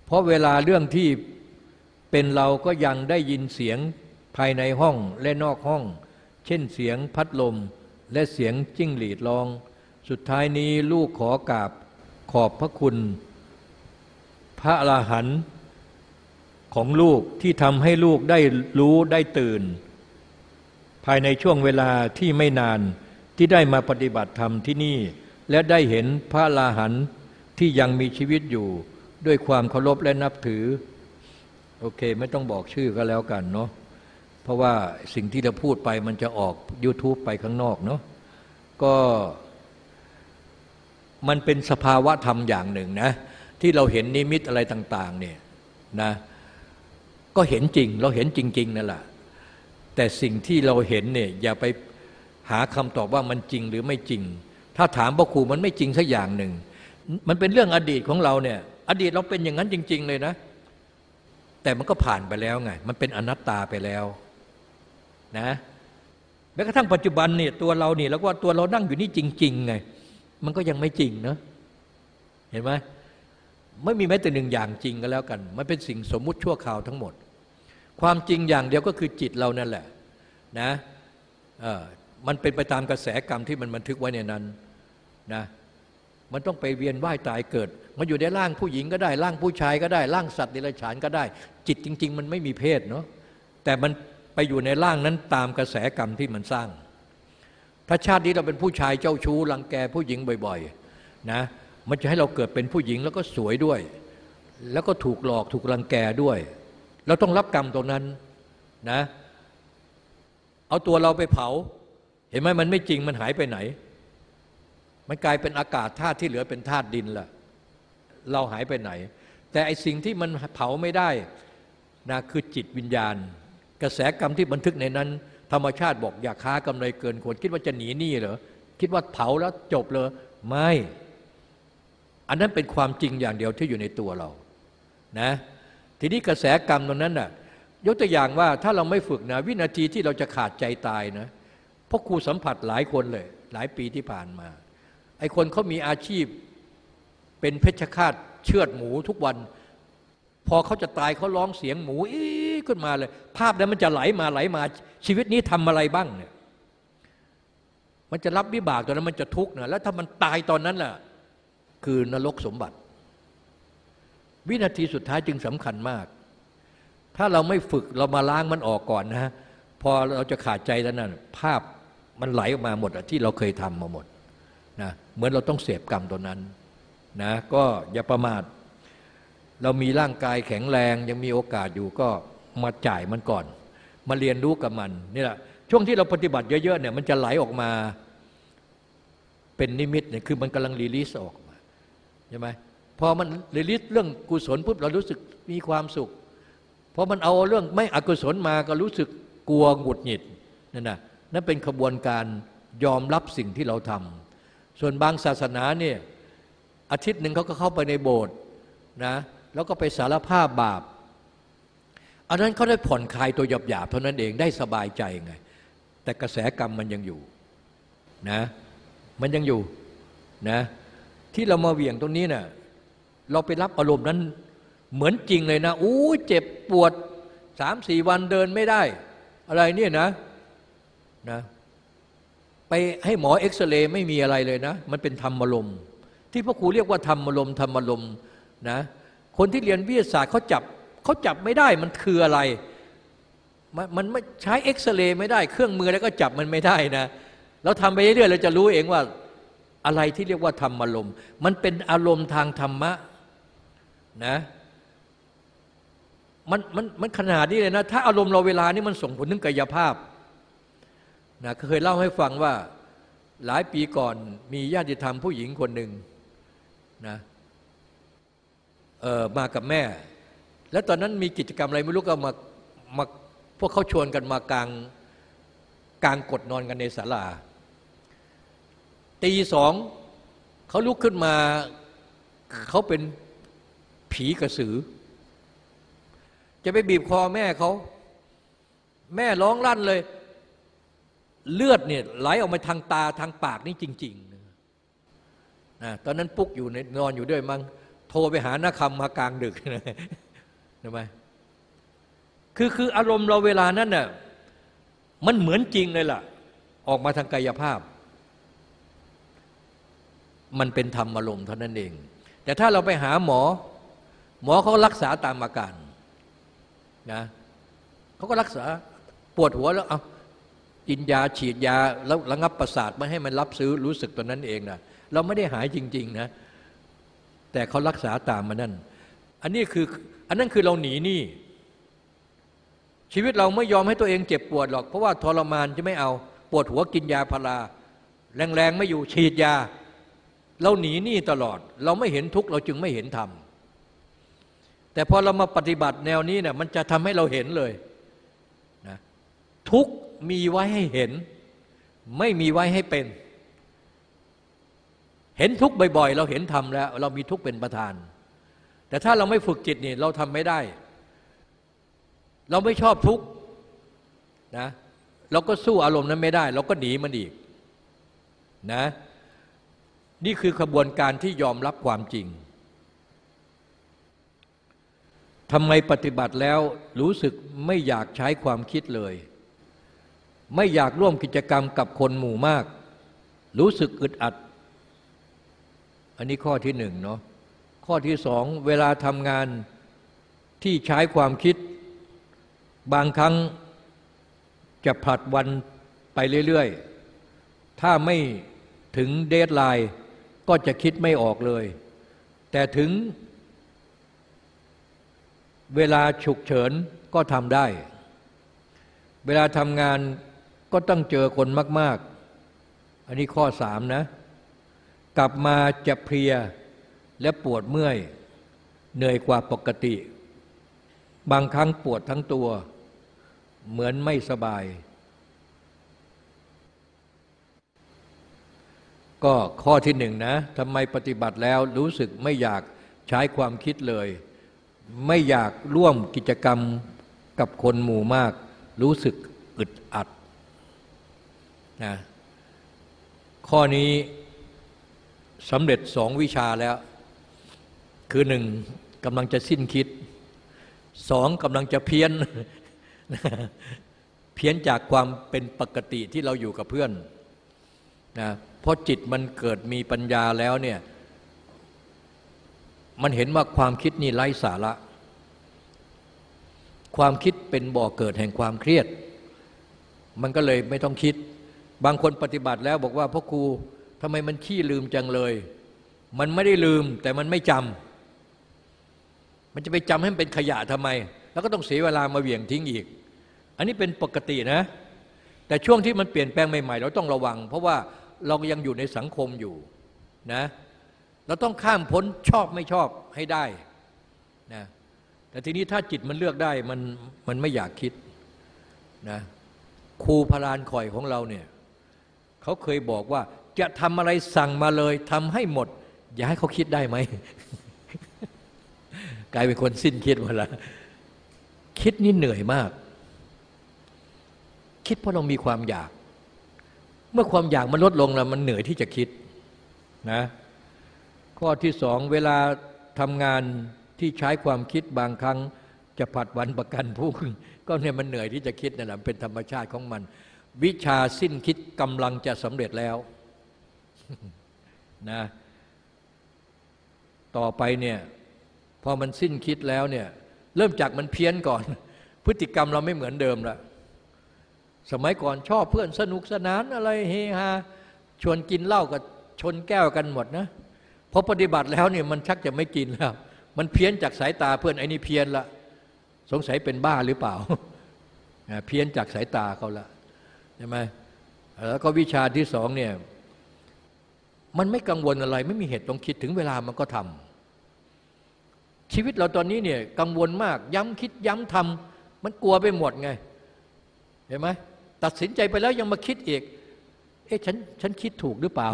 เพราะเวลาเรื่องที่เป็นเราก็ยังได้ยินเสียงภายในห้องและนอกห้อง เช่นเสียงพัดลมและเสียงจิ้งหรีดร้อง สุดท้ายนี้ลูกขอกราบขอบพระคุณ พระอรหันต์ของลูกที่ทำให้ลูกได้รู้ได้ตื่น ภายในช่วงเวลาที่ไม่นานที่ได้มาปฏิบัติธรรมที่นี่ และได้เห็นพระอราหันที่ยังมีชีวิตอยู่ ด้วยความเคารพและนับถือ โอเค ไม่ต้องบอกชื่อก็แล้วกันเนาะเพราะว่าสิ่งที่เราพูดไปมันจะออก YouTube ไปข้างนอกเนาะก็มันเป็นสภาวะธรรมอย่างหนึ่งนะ ที่เราเห็นนิมิตอะไรต่าง ๆ เนี่ยนะ ก็เห็นจริง เราเห็นจริง ๆนั่นแหละ แต่สิ่งที่เราเห็นเนี่ยอย่าไปหาคำตอบว่ามันจริงหรือไม่จริง ถ้าถามพ่อครูมันไม่จริงสักอย่างหนึ่ง มันเป็นเรื่องอดีตของเราเนี่ย อดีตเราเป็นอย่างนั้นจริง ๆ เลยนะ แต่มันก็ผ่านไปแล้วไง มันเป็นอนัตตาไปแล้วนะแม้กระทั่งปัจจุบันเนี่ยตัวเราเนี่ยแล้วว่าตัวเรานั่งอยู่นี่จริง ๆ ไง มันก็ยังไม่จริงเนะเห็นไหมไม่มีแม้แต่หนึ่งอย่างจริงก็แล้วกัน มันเป็นสิ่งสมมุติชั่วคราวทั้งหมด ความจริงอย่างเดียวก็คือจิตเรานั่นแหละนะมันเป็นไปตามกระแสกรรมที่มันบันทึกไว้ในนั้นนะมันต้องไปเวียนว่ายตายเกิด มันอยู่ในร่างผู้หญิงก็ได้ ร่างผู้ชายก็ได้ ร่างสัตว์เดรัจฉานก็ได้ จิตจริง ๆ มันไม่มีเพศเนาะแต่มันไปอยู่ในร่างนั้นตามกระแสกรรมที่มันสร้าง ถ้าชาตินี้เราเป็นผู้ชายเจ้าชู้รังแกผู้หญิงบ่อยๆนะมันจะให้เราเกิดเป็นผู้หญิงแล้วก็สวยด้วย แล้วก็ถูกหลอกถูกรังแกด้วย เราต้องรับกรรมตรงนั้นนะ เอาตัวเราไปเผา เห็นไหมมันไม่จริงมันหายไปไหน มันกลายเป็นอากาศธาตุที่เหลือเป็นธาตุดินละเราหายไปไหน แต่ไอสิ่งที่มันเผาไม่ได้นะคือจิตวิญญาณ กระแสกรรมที่บันทึกในนั้น ธรรมชาติบอกอย่าค้ากำไรเกินควรคิดว่าจะหนีหนี้เหรอคิดว่าเผาแล้วจบเลยไม่ อันนั้นเป็นความจริงอย่างเดียวที่อยู่ในตัวเรานะ ทีนี้กระแสกรรมตรงนั้นน่ะยกตัวอย่างว่าถ้าเราไม่ฝึกนะวินาทีที่เราจะขาดใจตายนะเพราะครูสัมผัสหลายคนเลย หลายปีที่ผ่านมาไอ้คนเขามีอาชีพเป็นเพชฌฆาตเชือดหมูทุกวัน พอเขาจะตายเขาร้องเสียงหมูอีขึ้นมาเลย ภาพนั้นมันจะไหลมาไหลมา ชีวิตนี้ทำอะไรบ้างเนี่ยมันจะรับวิบากตอนนั้นมันจะทุกข์นะแล้วถ้ามันตายตอนนั้นล่ะ คือนรกสมบัติ วินาทีสุดท้ายจึงสำคัญมาก ถ้าเราไม่ฝึกเรามาล้างมันออกก่อนนะพอเราจะขาดใจแล้วนั่นภาพมันไหลออกมาหมดที่เราเคยทำมาหมดนะเหมือนเราต้องเสพกรรมตัวนั้นนะก็อย่าประมาทเรามีร่างกายแข็งแรงยังมีโอกาสอยู่ก็มาจ่ายมันก่อน มาเรียนรู้กับมันนี่แหละช่วงที่เราปฏิบัติเยอะๆเนี่ยมันจะไหลออกมาเป็นนิมิตเนี่ยคือมันกำลัง release ออกมาใช่ไหม พอมัน release เรื่องกุศลปุ๊บเรารู้สึกมีความสุขพอมันเอาเรื่องไม่อกุศลมาก็รู้สึกกลัวหงุดหงิดนั่นนะนั่นเป็นขบวนการยอมรับสิ่งที่เราทำส่วนบางศาสนาเนี่ยอาทิตย์หนึ่งเขาก็เข้าไปในโบสถ์นะแล้วก็ไปสารภาพบาป อันนั้นเขาได้ผ่อนคลายตัวหยาบๆเท่านั้นเองได้สบายใจไง แต่กระแสกรรมมันยังอยู่นะมันยังอยู่นะที่เรามาเหวี่ยงตรงนี้เนะ่ย เราไปรับอารมณ์นั้นเหมือนจริงเลยนะอู้เจ็บปวดสามสี่วันเดินไม่ได้ อะไรเนี่ยนะนะไปให้หมอเอ็กซเรย์ไม่มีอะไรเลยนะ มันเป็นธรรมอารมณ์ ที่พ่อครูเรียกว่าธรรมอารมณ์ธรรมอารมณ์นะคนที่เรียนวิทยาศาสตร์เขาจับเขาจับไม่ได้มันคืออะไร มันไม่ใช้เอ็กซเรย์ไม่ได้ เครื่องมือแล้วก็จับมันไม่ได้นะเราทำไปเรื่อยๆเราจะรู้เองว่าอะไรที่เรียกว่าธรรมอารมณ์ มันเป็นอารมณ์ทางธรรมะ นะมันมันมันขนาดนี้เลยนะ ถ้าอารมณ์เราเวลานี้มันส่งผลถึงกายภาพนะเคยเล่าให้ฟังว่าหลายปีก่อนมีญาติธรรมผู้หญิงคนหนึ่งนะเออมากับแม่ แล้วตอนนั้นมีกิจกรรมอะไรไม่รู้ก็มามาพวกเขาชวนกันมากลางกลางกดนอนกันในศาลาตีสองเขาลุกขึ้นมาเขาเป็น ผีกระสือ จะไปบีบคอแม่เขา แม่ร้องลั่นเลย เลือดเนี่ยไหลออกมาทางตาทางปากนี่จริงๆนะตอนนั้นปุ๊กอยู่ในนอนอยู่ด้วยมั้งโทรไปหาหน้าคำมากลางดึกนะใช่ไหมคือคืออารมณ์เราเวลานั้นน่ะมันเหมือนจริงเลยล่ะ ออกมาทางกายภาพ มันเป็นธรรมอารมณ์เท่านั้นเอง แต่ถ้าเราไปหาหมอ หมอเขารักษาตามอาการนะเขาก็รักษาปวดหัวแล้วเอากินยาฉีดยาแล้วระงับประสาทไม่ให้มันรับซื้อรู้สึกตัวนั้นเองนะเราไม่ได้หายจริง ๆนะ แต่เขารักษาตามมานั่น อันนี้คืออันนั้นคือเราหนีหนี้ชีวิตเราไม่ยอมให้ตัวเองเจ็บปวดหรอก เพราะว่าทรมานจะไม่เอาปวดหัวกินยาพาราแรงๆไม่อยู่ฉีดยา เราหนีหนี้ตลอด เราไม่เห็นทุกข์เราจึงไม่เห็นธรรม แต่พอเรามาปฏิบัติแนวนี้เนี่ยมันจะทำให้เราเห็นเลยนะทุกมีไว้ให้เห็น ไม่มีไว้ให้เป็น เห็นทุกบ่อยๆ เราเห็นธรรมแล้ว เรามีทุกเป็นประธาน แต่ถ้าเราไม่ฝึกจิตนี่เราทำไม่ได้ เราไม่ชอบทุกนะเราก็สู้อารมณ์นั้นไม่ได้ เราก็หนีมันอีกนะนี่คือขบวนการที่ยอมรับความจริง ทำไมปฏิบัติแล้วรู้สึกไม่อยากใช้ความคิดเลย ไม่อยากร่วมกิจกรรมกับคนหมู่มาก รู้สึกอึดอัด อันนี้ข้อที่หนึ่งเนาะข้อที่สองเวลาทำงานที่ใช้ความคิด บางครั้งจะผลัดวันไปเรื่อย ๆ ถ้าไม่ถึงเดทไลน์ก็จะคิดไม่ออกเลย แต่ถึง เวลาฉุกเฉินก็ทำได้ เวลาทำงานก็ต้องเจอคนมาก ๆ อันนี้ข้อสามนะ กลับมาจะเพลียและปวดเมื่อยเหนื่อยกว่าปกติ บางครั้งปวดทั้งตัว เหมือนไม่สบาย ก็ข้อที่หนึ่งนะทำไมปฏิบัติแล้วรู้สึกไม่อยากใช้ความคิดเลย ไม่อยากร่วมกิจกรรมกับคนหมู่มาก รู้สึกอึดอัดนะข้อนี้สำเร็จสองวิชาแล้ว คือหนึ่งกำลังจะสิ้นคิดสองกำลังจะเพี้ยน เพี้ยนจากความเป็นปกติที่เราอยู่กับเพื่อนนะเพราะจิตมันเกิดมีปัญญาแล้วเนี่ย เห็นว่าความคิดนี่ไร้สาระ ความคิดเป็นบ่อเกิดแห่งความเครียด มันก็เลยไม่ต้องคิด บางคนปฏิบัติแล้วบอกว่าพ่อครูทำไมมันขี้ลืมจังเลย มันไม่ได้ลืมแต่มันไม่จำมันจะไปจำให้มันเป็นขยะทำไม แล้วก็ต้องเสียเวลามาเหวี่ยงทิ้งอีก อันนี้เป็นปกตินะ แต่ช่วงที่มันเปลี่ยนแปลงใหม่ๆ เราต้องระวัง เพราะว่าเรายังอยู่ในสังคมอยู่นะเเราต้องข้ามพ้นชอบไม่ชอบให้ได้นะแต่ทีนี้ถ้าจิตมันเลือกได้มันมันไม่อยากคิดนะครูพลานคอยของเราเนี่ยเขาเคยบอกว่าจะทำอะไรสั่งมาเลยทำให้หมด อย่าให้เขาคิดได้ไหม กลายเป็นคนสิ้นคิดหมดละคิดนี่เหนื่อยมาก คิดเพราะเรามีความอยาก เมื่อความอยากมันลดลงแล้วมันเหนื่อยที่จะคิดนะ ข้อที่สองเวลาทำงานที่ใช้ความคิดบางครั้งจะผัดวันประกันพรุ่งก็เนี่ยมันเหนื่อยที่จะคิดนั่นแหละเป็นธรรมชาติของมัน วิชาสิ้นคิดกำลังจะสำเร็จแล้วนะต่อไปเนี่ยพอมันสิ้นคิดแล้วเนี่ยเริ่มจากมันเพี้ยนก่อน พฤติกรรมเราไม่เหมือนเดิมละสมัยก่อนชอบเพื่อนสนุกสนานอะไรเฮฮาชวนกินเหล้ากับชนแก้วกันหมดนะ พอปฏิบัติแล้วเนี่ยมันชักจะไม่กินแล้ว มันเพี้ยนจากสายตาเพื่อนไอ้นี่เพี้ยนละสงสัยเป็นบ้าหรือเปล่า เพี้ยนจากสายตาเขาละใช่ไหมแล้วก็วิชาที่สองเนี่ยมันไม่กังวลอะไร ไม่มีเหตุต้องคิดถึงเวลามันก็ทำชีวิตเราตอนนี้เนี่ยกังวลมากย้ำคิดย้ำทำมันกลัวไปหมดไง เห็นไหมตัดสินใจไปแล้วยังมาคิดอีกเอ๊ะฉันฉันคิดถูกหรือเปล่า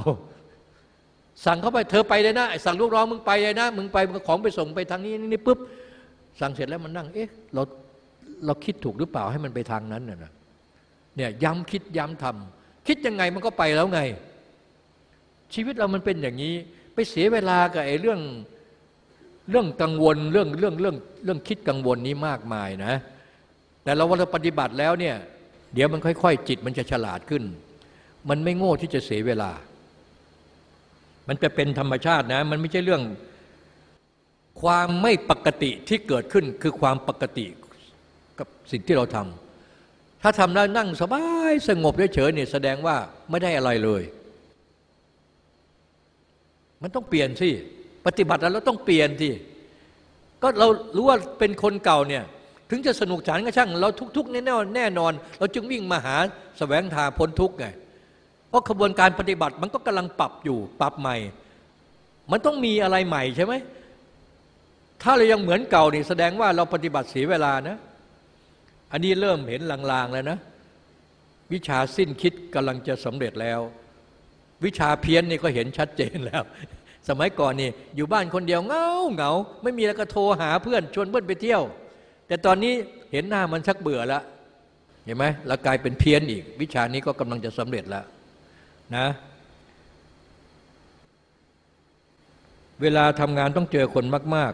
สั่งเขาไปเธอไปเลยนะสั่งลูกน้องมึงไปเลยนะ มึงไปมึงของไปส่งไปทางนี้นี่ปุ๊บสั่งเสร็จแล้วมันนั่ง เอ๊ะเราเราคิดถูกหรือเปล่าให้มันไปทางนั้นน่ะเนี่ยย้ำคิดย้ำทำคิดยังไงมันก็ไปแล้วไง ชีวิตเรามันเป็นอย่างนี้ ไปเสียเวลากับไอ้เรื่องเรื่องกังวลเรื่องเรื่องเรื่องเรื่องคิดกังวลนี้มากมายนะ แต่เราวันเราปฏิบัติแล้วเนี่ย เดี๋ยวมันค่อย ๆ จิตมันจะฉลาดขึ้น มันไม่โง่ที่จะเสียเวลา มันจะเป็นธรรมชาตินะ มันไม่ใช่เรื่อง ความไม่ปกติที่เกิดขึ้นคือความปกติกับสิ่งที่เราทำถ้าทำแล้วนั่งสบายสงบเฉยๆเนี่ยแสดงว่าไม่ได้อะไรเลย มันต้องเปลี่ยนสิปฏิบัติแล้วเราต้องเปลี่ยนที่ก็เรารู้ว่าเป็นคนเก่าเนี่ยถึงจะสนุกฉันก็ช่าง เราทุกๆแน่นอนแน่นอน เราจึงวิ่งมาหาสแสวงทาพ้นทุกข์ไง เพราะขบวนการปฏิบัติมันก็กำลังปรับอยู่ปรับใหม่ มันต้องมีอะไรใหม่ใช่ไหมถ้าเรายังเหมือนเก่านี่แสดงว่าเราปฏิบัติเสียเวลานะ อันนี้เริ่มเห็นลางๆแล้วนะ วิชาสิ้นคิดกำลังจะสำเร็จแล้ว วิชาเพี้ยนนี่ก็เห็นชัดเจนแล้ว สมัยก่อนนี่อยู่บ้านคนเดียวเงาเงาไม่มีแล้วก็โทรหาเพื่อนชวนเพื่อนไปเที่ยว แต่ตอนนี้เห็นหน้ามันชักเบื่อแล้วเห็นไหมเรากลายเป็นเพี้ยนอีก วิชานี้ก็กำลังจะสำเร็จแล้ว นะ เวลาทำงานต้องเจอคนมาก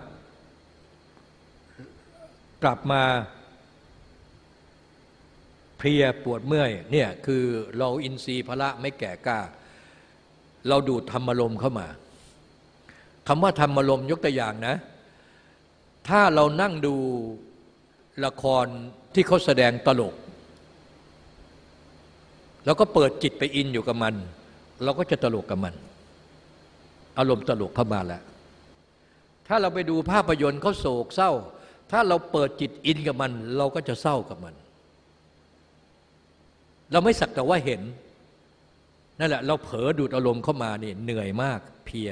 ๆ กลับมาเพลียปวดเมื่อยเนี่ยคือเราอินทรีย์พละไม่แก่กล้า เราดูดธรรมลมเข้ามาคำว่าธรรมลมยกตัวอย่างนะ ถ้าเรานั่งดูละครที่เขาแสดงตลก แล้วก็เปิดจิตไปอินอยู่กับมัน เราก็จะตลกกับมัน อารมณ์ตลกเข้ามาแล้วถ้าเราไปดูภาพยนตร์เขาโศกเศร้า ถ้าเราเปิดจิตอินกับมัน เราก็จะเศร้ากับมัน เราไม่สักแต่ว่าเห็นนั่นแหละเราเผลอดูดอารมณ์เข้ามานี่เหนื่อยมากเพีย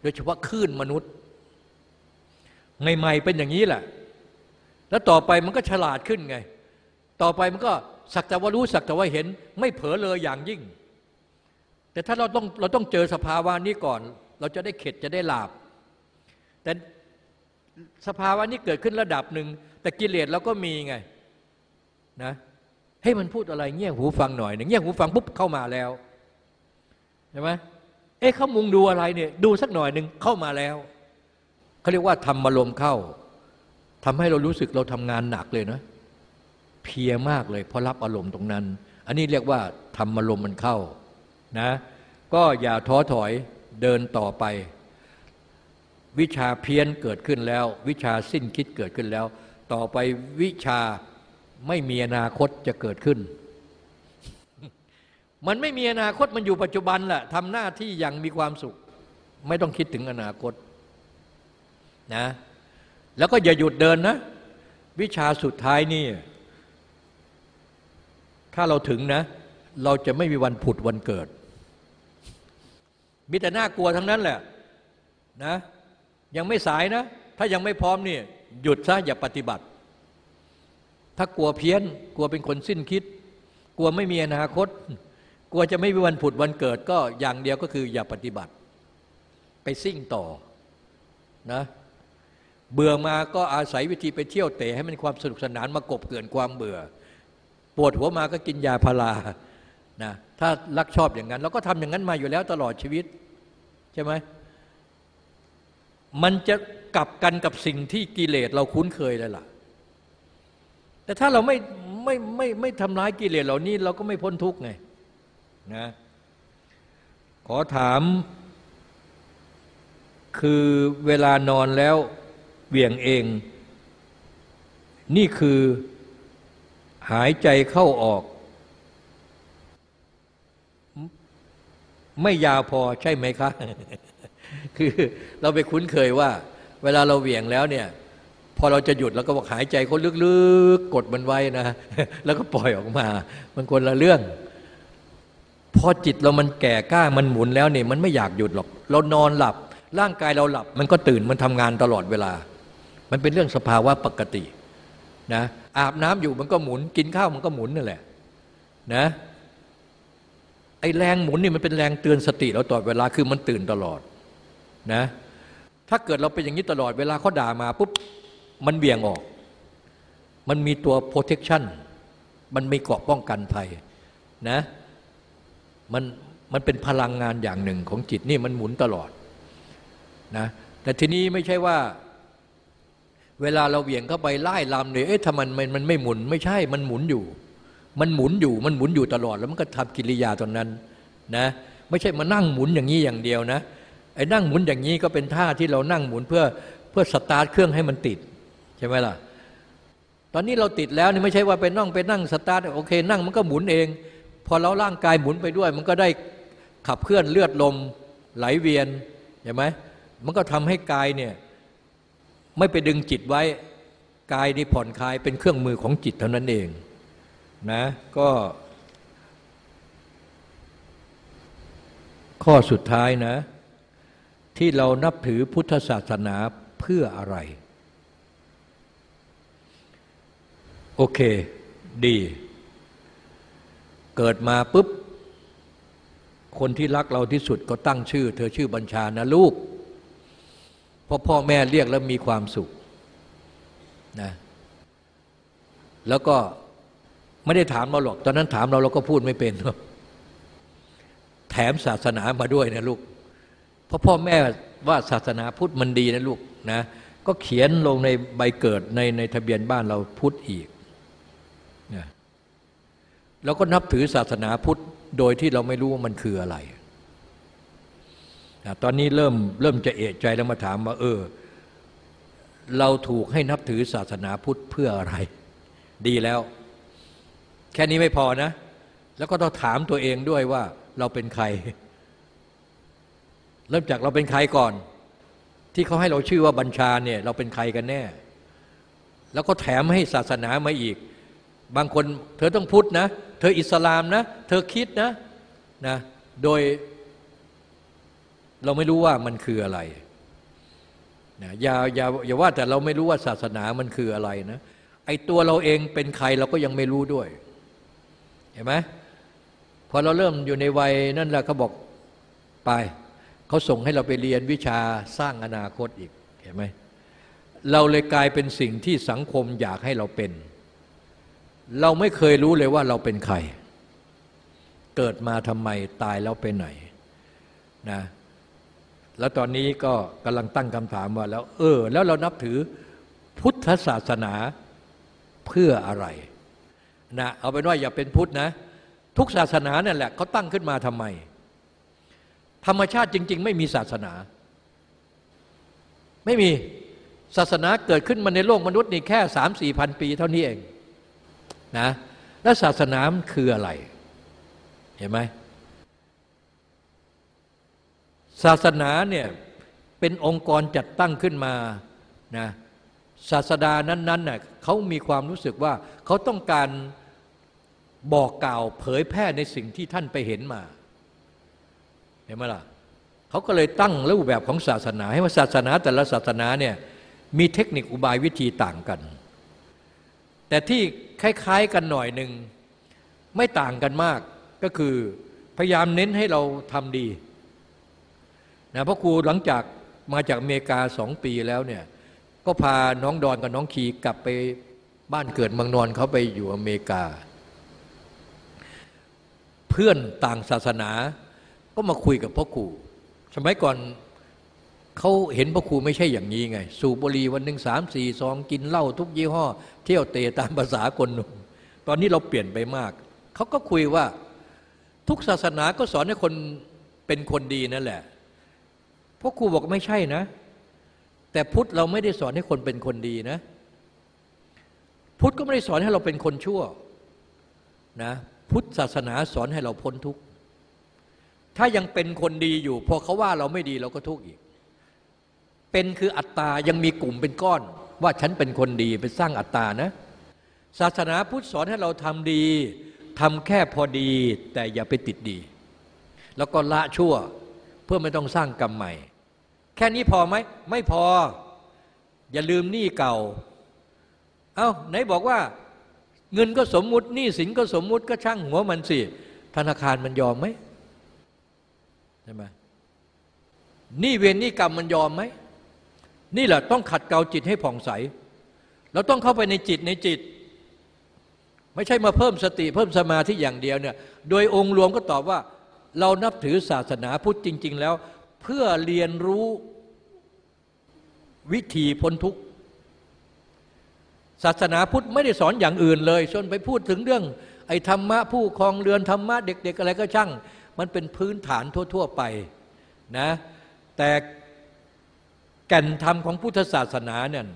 โดยเฉพาะคลื่นมนุษย์ใหม่ๆเป็นอย่างนี้แหละ แล้วต่อไปมันก็ฉลาดขึ้นไง ต่อไปมันก็ สักแต่ว่ารู้สักแต่ว่าเห็น ไม่เผลอเลยอย่างยิ่ง แต่ถ้าเราต้องเราต้องเจอสภาวะนี้ก่อน เราจะได้เข็ดจะได้หลาบ แต่สภาวะนี้เกิดขึ้นระดับหนึ่งแต่กิเลสเราก็มีไงนะให้มันพูดอะไรเงี่ยหูฟังหน่อยหนึ่งเงี่ยหูฟังปุ๊บเข้ามาแล้วใช่ไหมเอ๊ะเขามุงดูอะไรเนี่ยดูสักหน่อยหนึ่งเข้ามาแล้วเขาเรียกว่าทำมาลมเข้าทำให้เรารู้สึกเราทำงานหนักเลยนะ เพียมากเลยเพราะรับอารมณ์ตรงนั้น อันนี้เรียกว่าทำอารมณ์มันเข้านะก็อย่าท้อถอยเดินต่อไป วิชาเพี้ยนเกิดขึ้นแล้ว วิชาสิ้นคิดเกิดขึ้นแล้ว ต่อไปวิชาไม่มีอนาคตจะเกิดขึ้น มันไม่มีอนาคตมันอยู่ปัจจุบันแหละทำหน้าที่อย่างมีความสุข ไม่ต้องคิดถึงอนาคตนะแล้วก็อย่าหยุดเดินนะ วิชาสุดท้ายนี่ ถ้าเราถึงนะ เราจะไม่มีวันผุดวันเกิด มีแต่น่ากลัวทั้งนั้นแหละนะ ยังไม่สายนะ ถ้ายังไม่พร้อมนี่หยุดซะอย่าปฏิบัติ ถ้ากลัวเพี้ยน กลัวเป็นคนสิ้นคิด กลัวไม่มีอนาคต กลัวจะไม่มีวันผุดวันเกิด ก็อย่างเดียวก็คืออย่าปฏิบัติ ไปซิ่งต่อนะเบื่อมาก็อาศัยวิธีไปเที่ยวเตะให้มันความสนุกสนานมากบเกินความเบื่อ ปวดหัวมาก็กินยาพารานะถ้ารักชอบอย่างนั้น เราก็ทำอย่างนั้นมาอยู่แล้วตลอดชีวิต ใช่ไหมมันจะกลับกันกับสิ่งที่กิเลสเราคุ้นเคยเลยล่ะ แต่ถ้าเราไม่ไม่ไม่ไม่ทำร้ายกิเลสเหล่านี้เราก็ไม่พ้นทุกข์ไงนะขอถาม คือเวลานอนแล้วเบี่ยงเอง นี่คือ หายใจเข้าออก ไม่ยาวพอใช่ไหมคะ คือเราไปคุ้นเคยว่า เวลาเราเบี่ยงแล้วเนี่ย พอเราจะหยุดเราก็บอกหายใจเขาลึกๆ กดมันไว้นะ แล้วก็ปล่อยออกมา มันคนละเรื่อง พอจิตเรามันแก่กล้ามันหมุนแล้วเนี่ยมันไม่อยากหยุดหรอก เรานอนหลับ ร่างกายเราหลับ มันก็ตื่นมันทำงานตลอดเวลา มันเป็นเรื่องสภาวะปกตินะ อาบน้ำอยู่มันก็หมุน กินข้าวมันก็หมุนนั่นแหละนะไอแรงหมุนนี่มันเป็นแรงเตือนสติเราตลอดเวลาคือมันตื่นตลอดนะถ้าเกิดเราเป็นอย่างนี้ตลอดเวลาเขาด่ามาปุ๊บมันเบี่ยงออก มันมีตัว protection มันมีเกราะป้องกันภัยนะมันมันเป็นพลังงานอย่างหนึ่งของจิตนี่มันหมุนตลอดนะแต่ทีนี้ไม่ใช่ว่า เวลาเราเบี่ยงเข้าไปไล่ลำเนี่ยเอ๊ะทำไมมันมันไม่หมุนไม่ใช่มันหมุนอยู่ มันหมุนอยู่มันหมุนอยู่ตลอดแล้วมันก็ทำกิริยาตอนนั้นนะไม่ใช่มานั่งหมุนอย่างนี้อย่างเดียวนะไอ้นั่งหมุนอย่างนี้ก็เป็นท่าที่เรานั่งหมุนเพื่อเพื่อสตาร์ทเครื่องให้มันติดใช่ไหมล่ะตอนนี้เราติดแล้วนี่ไม่ใช่ว่าไปนั่งไปนั่งสตาร์ทโอเค นั่งมันก็หมุนเอง พอเราร่างกายหมุนไปด้วย มันก็ได้ขับเคลื่อนเลือดลมไหลเวียนใช่ไหมมันก็ทำให้กายเนี่ย ไม่ไปดึงจิตไว้กายนี้ผ่อนคลายเป็นเครื่องมือของจิตเท่านั้นเองนะก็ข้อสุดท้ายนะ ที่เรานับถือพุทธศาสนาเพื่ออะไร โอเค ดี เกิดมาปุ๊บ คนที่รักเราที่สุดก็ตั้งชื่อ เธอชื่อบัญชานะลูก เพราะพ่อแม่เรียกแล้วมีความสุขนะแล้วก็ไม่ได้ถามเราหรอก ตอนนั้นถามเราเราก็พูดไม่เป็นแถมศาสนามาด้วยนะลูกเพราะพ่อแม่ว่าศาสนาพุทธมันดีนะลูกนะก็เขียนลงในใบเกิดในในทะเบียนบ้านเราพุทธอีกนะแล้วก็นับถือศาสนาพุทธโดยที่เราไม่รู้ว่ามันคืออะไร ตอนนี้เริ่มเริ่มจะเอะใจแล้วมาถามว่า เออ เราถูกให้นับถือศาสนาพุทธเพื่ออะไร ดีแล้ว แค่นี้ไม่พอนะ แล้วก็ต้องถามตัวเองด้วยว่าเราเป็นใคร เริ่มจากเราเป็นใครก่อน ที่เขาให้เราชื่อว่าบัญชาเนี่ย เราเป็นใครกันแน่ แล้วก็แถมให้ศาสนามาอีก บางคน เธอต้องพุทธนะ เธออิสลามนะ เธอคิดนะนะ โดย เราไม่รู้ว่ามันคืออะไรนะอย่าอย่าอย่าว่าแต่เราไม่รู้ว่าศาสนามันคืออะไรนะไอตัวเราเองเป็นใครเราก็ยังไม่รู้ด้วย เห็นไหมพอเราเริ่มอยู่ในวัยนั่นแหละเขาบอกไปเขาส่งให้เราไปเรียนวิชาสร้างอนาคตอีกเห็นไหมเราเลยกลายเป็นสิ่งที่สังคมอยากให้เราเป็น เราไม่เคยรู้เลยว่าเราเป็นใคร เกิดมาทำไมตายแล้วไปไหนนะ แล้วตอนนี้ก็กำลังตั้งคำถามว่าแล้ว เออ แล้วเรานับถือพุทธศาสนาเพื่ออะไรนะเอาเป็นว่าอย่าเป็นพุทธนะ ทุกศาสนานั่นแหละเขาตั้งขึ้นมาทำไม ธรรมชาติจริง ๆ ไม่มีศาสนา ไม่มีศาสนาเกิดขึ้นมาในโลกมนุษย์นี่แค่สามสี่พันปีเท่านี้เองนะแล้วศาสนาคืออะไร เห็นไหม ศาสนาเนี่ยเป็นองค์กรจัดตั้งขึ้นมานะศาสดานั้นๆน่ะเขามีความรู้สึกว่าเขาต้องการบอกกล่าวเผยแพร่ในสิ่งที่ท่านไปเห็นมา เห็นไหมล่ะเขาก็เลยตั้งรูปแบบของศาสนา ให้ว่าศาสนาแต่ละศาสนาเนี่ยมีเทคนิคอุบายวิธีต่างกัน แต่ที่คล้าย ๆกันหน่อยหนึ่งไม่ต่างกันมากก็คือพยายามเน้นให้เราทำดี นะเพราะครูหลังจากมาจากอเมริกาสองปีแล้วเนี่ยก็พาน้องดอนกับน้องขีกลับไปบ้านเกิดเมืองนอนเขาไปอยู่อเมริกา เพื่อนต่างศาสนาก็มาคุยกับพ่อครูสมัยก่อนเขาเห็นพ่อครูไม่ใช่อย่างนี้ไง สูบบุหรี่วันหนึ่งสามสี่ซองกินเหล้าทุกยี่ห้อ เที่ยวเตะตามภาษาคนหนุ่มตอนนี้เราเปลี่ยนไปมาก เขาก็คุยว่าทุกศาสนาก็สอนให้คนเป็นคนดีนั่นแหละ พ่อครูบอกไม่ใช่นะ แต่พุทธเราไม่ได้สอนให้คนเป็นคนดีนะ พุทธก็ไม่ได้สอนให้เราเป็นคนชั่วนะพุทธศาสนาสอนให้เราพ้นทุกข์ถ้ายังเป็นคนดีอยู่พอเขาว่าเราไม่ดีเราก็ทุกข์อีก เป็นคืออัตตายังมีกลุ่มเป็นก้อน ว่าฉันเป็นคนดีไปสร้างอัตตานะ ศาสนาพุทธสอนให้เราทำดีทำแค่พอดีแต่อย่าไปติดดี แล้วก็ละชั่วเพื่อไม่ต้องสร้างกรรมใหม่ แค่นี้พอไหมไม่พอ อย่าลืมหนี้เก่า เอา้าไหนบอกว่า เงินก็สมมุติหนี้สินก็สมมุติก็ช่างหัวมันสิธนาคารมันยอมไหมใช่ไหมหนี้เวรหนี้กรรมมันยอมไหมนี่แหละต้องขัดเกลาจิตให้ผ่องใส เราต้องเข้าไปในจิตในจิต ไม่ใช่มาเพิ่มสติเพิ่มสมาธิอย่างเดียวเนี่ยโดยองค์รวมก็ตอบว่า เรานับถือศาสนาพุทธจริง ๆ แล้ว เพื่อเรียนรู้วิธีพ้นทุกข์ศาสนาพุทธไม่ได้สอนอย่างอื่นเลยจนไปพูดถึงเรื่อง ไอ้ธรรมะผู้ครองเรือนธรรมะเด็ก ๆ อะไรก็ช่าง มันเป็นพื้นฐานทั่ว ๆ ไปนะแต่แก่นธรรมของพุทธศาสนาเนี่ย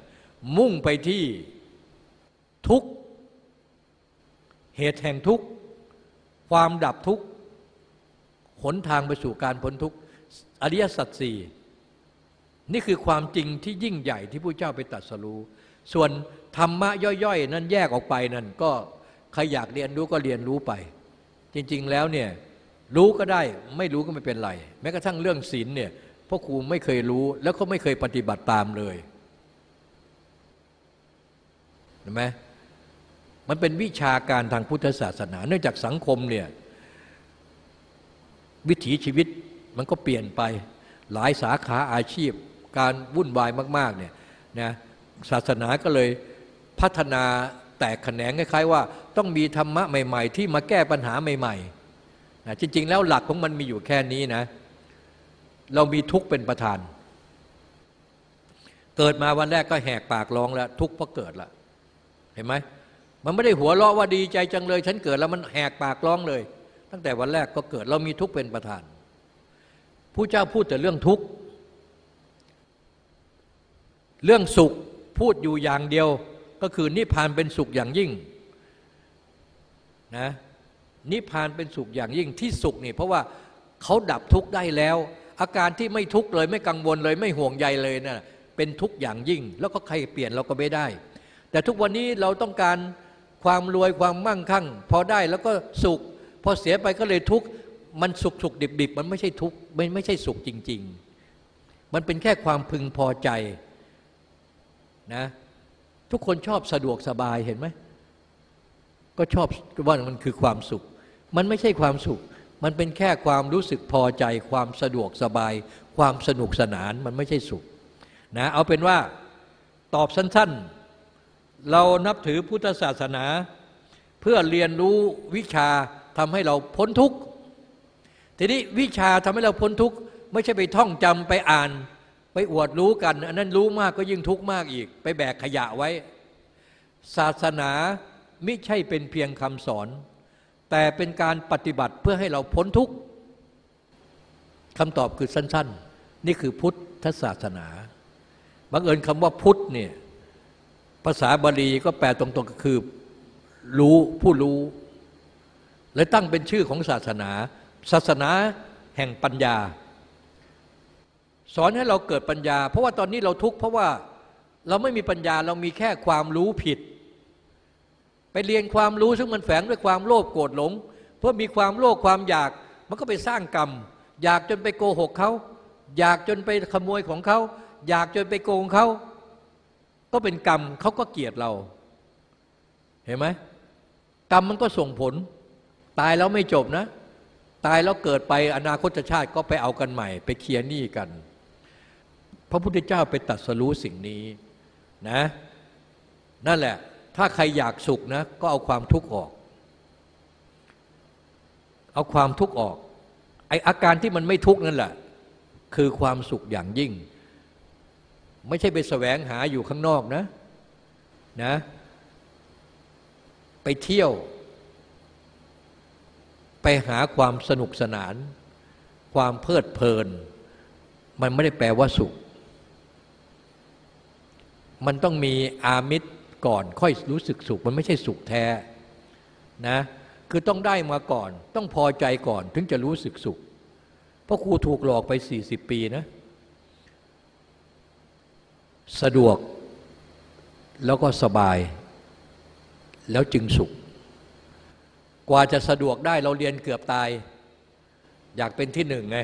มุ่งไปที่ทุกเหตุแห่งทุกความดับทุกหนทางไปสู่การพ้นทุกข์ อริยสัจสี่นี่คือความจริงที่ยิ่งใหญ่ที่ผู้เจ้าไปตัดสรู้ส่วนธรรมะย่อยๆ นั้นแยกออกไปนั่นก็ใครอยากเรียนรู้ก็เรียนรู้ไป จริงๆแล้วเนี่ยรู้ก็ได้ไม่รู้ก็ไม่เป็นไร แม้กระทั่งเรื่องศีลเนี่ยพ่อครูไม่เคยรู้แล้วก็ไม่เคยปฏิบัติตามเลยเห็นไหมมันเป็นวิชาการทางพุทธศาสนา เนื่องจากสังคมเนี่ยวิถีชีวิต มันก็เปลี่ยนไปหลายสาขาอาชีพ การวุ่นวายมากๆเนี่ยนะศาสนาก็เลยพัฒนาแตกแขนงคล้ายๆว่า ต้องมีธรรมะใหม่ ๆ ที่มาแก้ปัญหาใหม่ๆนะจริง ๆ แล้วหลักของมันมีอยู่แค่นี้นะเรามีทุกข์เป็นประธาน เกิดมาวันแรกก็แหกปากร้องแล้ว ทุกข์เพราะเกิดละเห็นไหมมันไม่ได้หัวเราะว่าดีใจจังเลย ฉันเกิดแล้วมันแหกปากร้องเลย ตั้งแต่วันแรกก็เกิดเรามีทุกข์เป็นประธาน ผู้เจ้าพูดแต่เรื่องทุกข์ เรื่องสุขพูดอยู่อย่างเดียว ก็คือนิพพานเป็นสุขอย่างยิ่งนะนิพพานเป็นสุขอย่างยิ่งที่สุขนี่เพราะว่าเขาดับทุกข์ได้แล้ว อาการที่ไม่ทุกข์เลยไม่กังวลเลยไม่ห่วงใยเลยนะ่ะเป็นทุกข์อย่างยิ่ง แล้วก็ใครเปลี่ยนเราก็ไม่ได้ แต่ทุกวันนี้เราต้องการความรวยความมั่งคั่ง พอได้แล้วก็สุข พอเสียไปก็เลยทุกข์ มันสุขสุขดิบดิบมันไม่ใช่ทุกข์ไม่ไม่ใช่สุขจริง ๆ มันเป็นแค่ความพึงพอใจนะทุกคนชอบสะดวกสบายเห็นไหมก็ชอบว่ามันคือความสุข มันไม่ใช่ความสุข มันเป็นแค่ความรู้สึกพอใจ ความสะดวกสบาย ความสนุกสนานมันไม่ใช่สุขนะเอาเป็นว่าตอบสั้นๆ เรานับถือพุทธศาสนา เพื่อเรียนรู้วิชาทำให้เราพ้นทุกข์ ทีนี้วิชาทำให้เราพ้นทุกข์ไม่ใช่ไปท่องจำไปอ่าน ไปอวดรู้กัน อันนั้นรู้มากก็ยิ่งทุกข์มากอีก ไปแบกขยะไว้ ศาสนาไม่ใช่เป็นเพียงคำสอน แต่เป็นการปฏิบัติเพื่อให้เราพ้นทุกข์คำตอบคือสั้น ๆ นี่คือพุทธศาสนาบังเอิญคำว่าพุทธเนี่ยภาษาบาลีก็แปลตรงๆก็คือรู้ผู้รู้เลยตั้งเป็นชื่อของศาสนา ศาสนาแห่งปัญญา สอนให้เราเกิดปัญญา เพราะว่าตอนนี้เราทุกข์เพราะว่าเราไม่มีปัญญาเรามีแค่ความรู้ผิด ไปเรียนความรู้ซึ่งมันแฝงด้วยความโลภโกรธหลง เพื่อมีความโลภความอยากมันก็ไปสร้างกรรม อยากจนไปโกหกเขาอยากจนไปขโมยของเขา อยากจนไปโกงเขาก็เป็นกรรมเขาก็เกลียดเรา เห็นไหมกรรมมันก็ส่งผล ตายแล้วไม่จบนะ ตายแล้วเกิดไปอนาคตชาติก็ไปเอากันใหม่ ไปเคลียร์หนี้กัน พระพุทธเจ้าไปตัดสรู้สิ่งนี้นะนั่นแหละ ถ้าใครอยากสุขนะ ก็เอาความทุกข์ออก เอาความทุกข์ออกไออาการที่มันไม่ทุกข์นั่นแหละ คือความสุขอย่างยิ่ง ไม่ใช่ไปแสวงหาอยู่ข้างนอกนะนะ ไปเที่ยว ไปหาความสนุกสนาน ความเพลิดเพลิน มันไม่ได้แปลว่าสุข มันต้องมีอามิตรก่อนค่อยรู้สึกสุข มันไม่ใช่สุขแท้นะคือต้องได้มาก่อน ต้องพอใจก่อนถึงจะรู้สึกสุข เพราะครูถูกหลอกไป 40 ปีนะ สะดวกแล้วก็สบาย แล้วจึงสุข กว่าจะสะดวกได้เราเรียนเกือบตาย อยากเป็นที่หนึ่งไง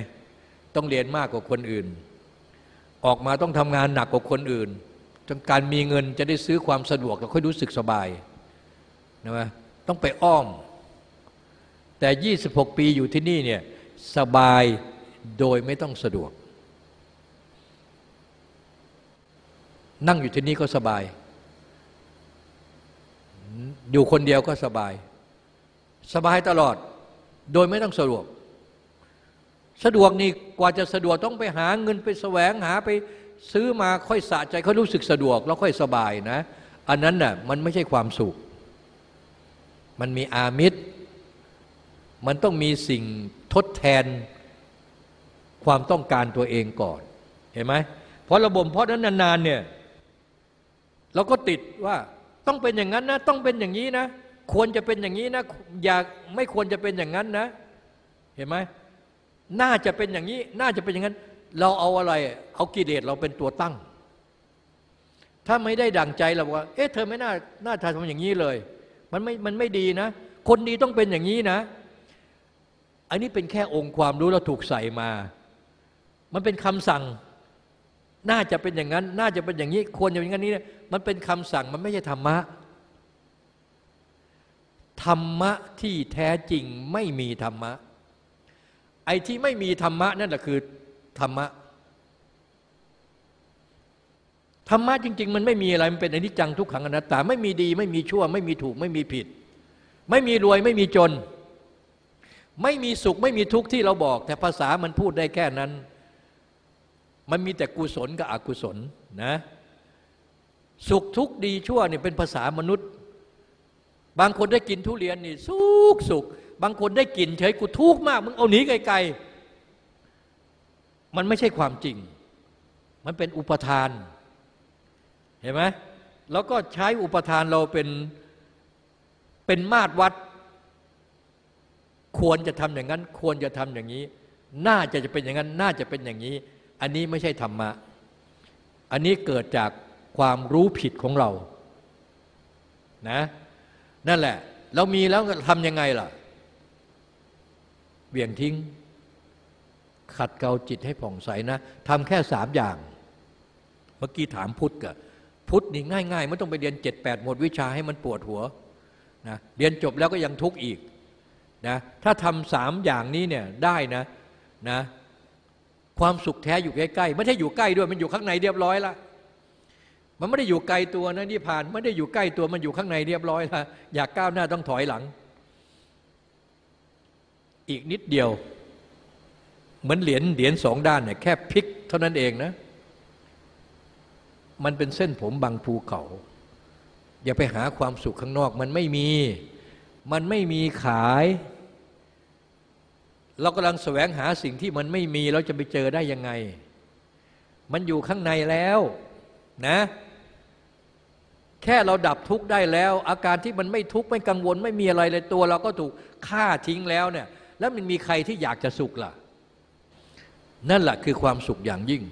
ต้องเรียนมากกว่าคนอื่น ออกมาต้องทำงานหนักกว่าคนอื่นจนการมีเงินจะได้ซื้อความสะดวกแล้วค่อยรู้สึกสบายนะไหมต้องไปอ้อม แต่ 26 ปีอยู่ที่นี่เนี่ยสบายโดยไม่ต้องสะดวก นั่งอยู่ที่นี่ก็สบาย อยู่คนเดียวก็สบาย สบายตลอด โดยไม่ต้องสะดวก สะดวกนี่กว่าจะสะดวกต้องไปหาเงินไปแสวงหาไปซื้อมาค่อยสะใจเขารู้สึกสะดวก แล้วค่อยสบายนะ อันนั้นน่ะมันไม่ใช่ความสุข มันมีอามิตร มันต้องมีสิ่งทดแทนความต้องการตัวเองก่อน เห็นไหมเพราะระบบเพราะนั้นนานๆเนี่ยเราก็ติดว่าต้องเป็นอย่างนั้นนะ ต้องเป็นอย่างนี้นะ ควรจะเป็นอย่างนี้นะอยากไม่ควรจะเป็นอย่างนั้นนะ เห็นไหมน่าจะเป็นอย่างนี้ น่าจะเป็นอย่างนั้น เราเอาอะไร เอากิเลสเราเป็นตัวตั้ง ถ้าไม่ได้ดั่งใจเราว่า เอ๊ะเธอไม่น่าน่าทำอย่างนี้เลย มันไม่มันไม่ดีนะ คนดีต้องเป็นอย่างนี้นะ อันนี้เป็นแค่องค์ความรู้เราถูกใส่มา มันเป็นคำสั่ง น่าจะเป็นอย่างนั้น น่าจะเป็นอย่างนี้ ควรจะเป็นอย่างนี้ มันเป็นคำสั่งมันไม่ใช่ธรรมะ ธรรมะที่แท้จริงไม่มีธรรมะ ไอ้ที่ไม่มีธรรมะนั่นแหละคือธรรมะ ธรรมะจริง ๆ มันไม่มีอะไร มันเป็นอนิจจังทุกขังอนัตตา ไม่มีดี ไม่มีชั่ว ไม่มีถูก ไม่มีผิด ไม่มีรวยไม่มีจน ไม่มีสุขไม่มีทุกข์ที่เราบอก แต่ภาษามันพูดได้แค่นั้น มันมีแต่กุศลกับอกุศลนะ สุขทุกข์ดีชั่วเนี่ยเป็นภาษามนุษย์ บางคนได้กินทุเรียนนี่สุขสุขบางคนได้กินเฉยกูทุกข์มาก มึงเอาหนีไกลๆ มันไม่ใช่ความจริง มันเป็นอุปทาน เห็นไหมแล้วก็ใช้อุปทานเราเป็นเป็นมาตรวัด ควรจะทำอย่างนั้น ควรจะทำอย่างนี้ น่าจะจะเป็นอย่างนั้น น่าจะเป็นอย่างนี้ อันนี้ไม่ใช่ธรรมะ อันนี้เกิดจากความรู้ผิดของเรา นะ นั่นแหละ เรามีแล้วทำยังไงล่ะเบี่ยงทิ้ง ขัดเกลาจิตให้ผ่องใสนะทำแค่สามอย่าง เมื่อกี้ถามพุทธกะพุทธนี่ง่ายๆไม่ต้องไปเรียนเจ็ดแปดหมดวิชาให้มันปวดหัวนะเรียนจบแล้วก็ยังทุกข์อีกนะถ้าทำสามอย่างนี้เนี่ยได้นะนะ ความสุขแท้อยู่ใกล้ๆไม่ใช่อยู่ใกล้ด้วยมันอยู่ข้างในเรียบร้อยละ มันไม่ได้อยู่ไกลตัวนะนี่ผ่านไม่ได้อยู่ใกล้ตัวมันอยู่ข้างในเรียบร้อยละอยากก้าวหน้าต้องถอยหลัง อีกนิดเดียว เหมือนเหรียญเหรียญสองด้านเนี่ยแค่พลิกเท่านั้นเองนะ มันเป็นเส้นผมบางภูเขาอย่าไปหาความสุขข้างนอก มันไม่มี มันไม่มีขาย เรากำลังแสวงหาสิ่งที่มันไม่มีเราจะไปเจอได้ยังไง มันอยู่ข้างในแล้วนะ แค่เราดับทุกข์ได้แล้ว อาการที่มันไม่ทุกข์ไม่กังวลไม่มีอะไรเลยตัว เราก็ถูกฆ่าทิ้งแล้วเนี่ย แล้วมันมีใครที่อยากจะสุขล่ะ นั่นแหละคือความสุขอย่างยิ่ง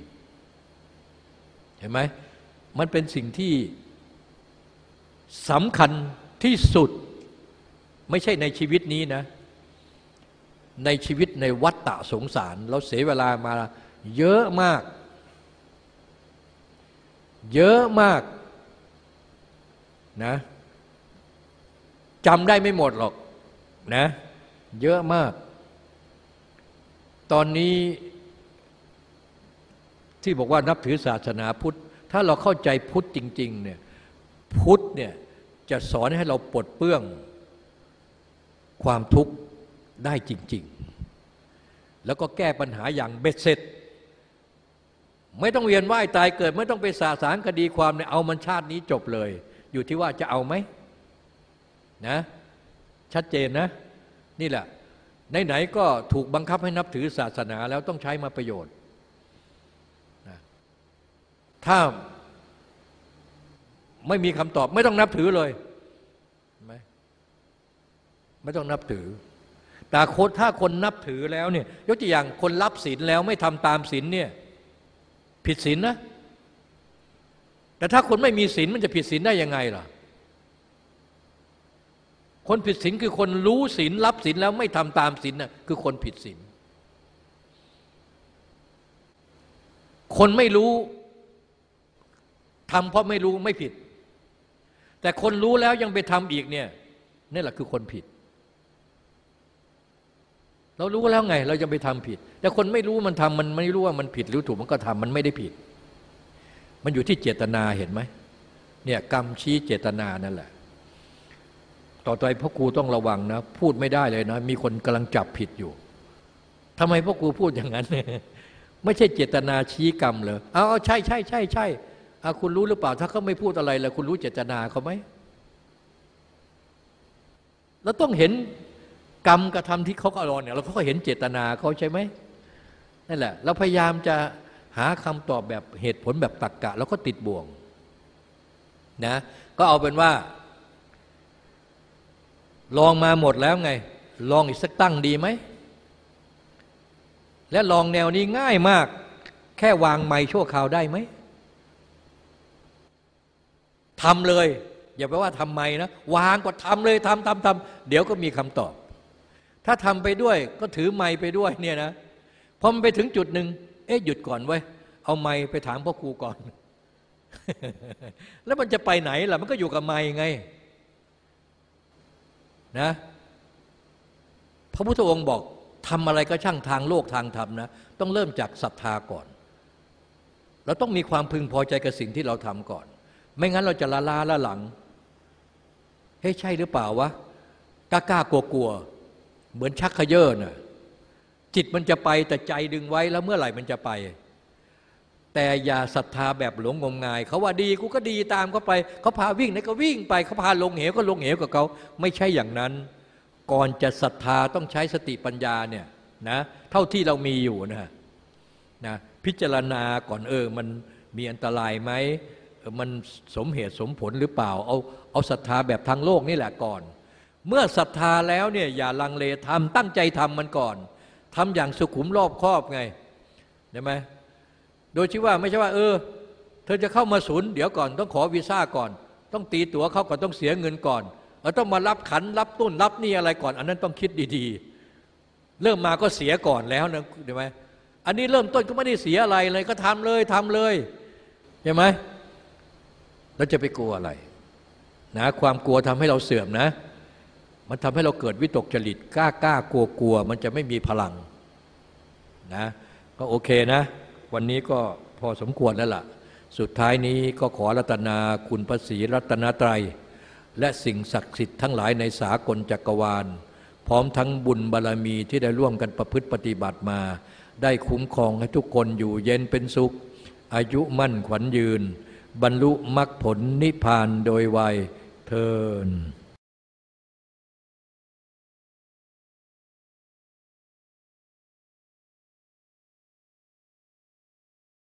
เห็นไหมมันเป็นสิ่งที่สำคัญที่สุด ไม่ใช่ในชีวิตนี้นะ ในชีวิตในวัฏฏะสงสาร เราเสียเวลามาเยอะมาก เยอะมาก นะจำได้ไม่หมดหรอกนะ เยอะมาก ตอนนี้ที่บอกว่านับถือศาสนาพุทธ ถ้าเราเข้าใจพุทธจริง ๆ เนี่ย พุทธเนี่ยจะสอนให้เราปลดเปื้องความทุกข์ได้จริง ๆ แล้วก็แก้ปัญหาอย่างเบ็ดเสร็จ ไม่ต้องเวียนว่ายตายเกิด ไม่ต้องไปสาสางคดีความเนี่ยเอามันชาตินี้จบเลย อยู่ที่ว่าจะเอาไหมนะชัดเจนนะ นี่แหละไหนๆก็ถูกบังคับให้นับถือศาสนาแล้วต้องใช้มาประโยชน์นะถ้าไม่มีคำตอบไม่ต้องนับถือเลยไมไม่ต้องนับถือแต่คนถ้าคนนับถือแล้วเนี่ยยกตัวอย่างคนรับศีลแล้วไม่ทำตามศีลเนี่ยผิดศีลนะ แต่ถ้าคนไม่มีศีลมันจะผิดศีลได้ยังไงล่ะ คนผิดศีลคือคนรู้ศีลรับศีลแล้วไม่ทำตามศีลน่ะคือคนผิดศีลคนไม่รู้ทำเพราะไม่รู้ไม่ผิด แต่คนรู้แล้วยังไปทำอีกเนี่ยนี่แหละคือคนผิด เรารู้แล้วไง เราจะไปทำผิด แต่คนไม่รู้มันทำมันไม่รู้ว่ามันผิดหรือถูกมันก็ทำมันไม่ได้ผิด มันอยู่ที่เจตนาเห็นไหมเนี่ยกรรมชี้เจตนานั่นแหละ ต่อไปพ่อครูต้องระวังนะ พูดไม่ได้เลยนะ มีคนกำลังจับผิดอยู่ทำไมพ่อครูพูดอย่างนั้นไม่ใช่เจตนาชี้กรรมเลยเอาเอาใช่ใช่ใช่ใช่เอาคุณรู้หรือเปล่า ถ้าเขาไม่พูดอะไรเลยคุณรู้เจตนาเขาไหมเราต้องเห็นกรรมกระทำที่เขากระรอนเนี่ยเราก็เห็นเจตนาเขาใช่ไหมนั่นแหละเราพยายามจะ หาคำตอบแบบเหตุผลแบบตรรกกะ แล้วก็ติดบ่วงนะก็เอาเป็นว่า ลองมาหมดแล้วไง ลองอีกสักตั้งดีไหม และลองแนวนี้ง่ายมาก แค่วางไม้ชั่วคราวได้ไหมทำเลย อย่าไปว่าทำไมนะ วางก็ทำเลยทำทำทำเดี๋ยวก็มีคำตอบ ถ้าทำไปด้วยก็ถือไม้ไปด้วยเนี่ยนะพอมันไปถึงจุดหนึ่ง เอ๊ะหยุดก่อนไว้เอาไม้ไปถามพ่อครูก่อน แล้วมันจะไปไหนล่ะ มันก็อยู่กับไม้ไง นะ พระพุทธองค์บอกทำอะไรก็ช่างทางโลกทางธรรมนะ ต้องเริ่มจากศรัทธาก่อน เราต้องมีความพึงพอใจกับสิ่งที่เราทำก่อน ไม่งั้นเราจะละลาละหลัง เฮ้ใช่หรือเปล่าวะกล้ากลัวกลัว เหมือนชักขยเยอน่ะ จิตมันจะไปแต่ใจดึงไว้แล้วเมื่อไหร่มันจะไป แต่อย่าศรัทธาแบบหลงงมงาย เขาว่าดีกูก็ดีตามเขาไป เขาพาวิ่งไหนก็วิ่งไป เขาพาลงเหวก็ลงเหวกับเขาไม่ใช่อย่างนั้น ก่อนจะศรัทธาต้องใช้สติปัญญาเนี่ยนะเท่าที่เรามีอยู่นะนะพิจารณาก่อนเออมันมีอันตรายไหมมันสมเหตุสมผลหรือเปล่า เอาเอาศรัทธาแบบทางโลกนี่แหละก่อน เมื่อศรัทธาแล้วเนี่ยอย่าลังเลทำตั้งใจทำมันก่อน ทำอย่างสุขุมรอบครอบไงใช่ไหมโดยที่ว่าไม่ใช่ว่า เออ เธอจะเข้ามาศูนย์เดี๋ยวก่อนต้องขอวีซ่าก่อน ต้องตีตั๋วเข้าก่อนต้องเสียเงินก่อนเราต้องมารับขันรับตุ้นรับนี่อะไรก่อน อันนั้นต้องคิดดีๆ เริ่มมาก็เสียก่อนแล้วนะเห็นไหมอันนี้เริ่มต้นก็ไม่ได้เสียอะไรเลยก็ทำเลยทำเลยใช่ไหมแล้วจะไปกลัวอะไรนะความกลัวทำให้เราเสื่อมนะ มันทำให้เราเกิดวิตกจริตกล้ากล้ากลัวกลัวมันจะไม่มีพลังนะก็โอเคนะ วันนี้ก็พอสมควรแล้วล่ะ สุดท้ายนี้ก็ขอรัตนาคุณพระศรีรัตนตรัย และสิ่งศักดิ์สิทธิ์ทั้งหลายในสากลจักรวาล พร้อมทั้งบุญบารรมีที่ได้ร่วมกันประพฤติปฏิบัติมา ได้คุ้มครองให้ทุกคนอยู่เย็นเป็นสุข อายุมั่นขวัญยืน บรรลุมรรคผลนิพพานโดยไวยเทิน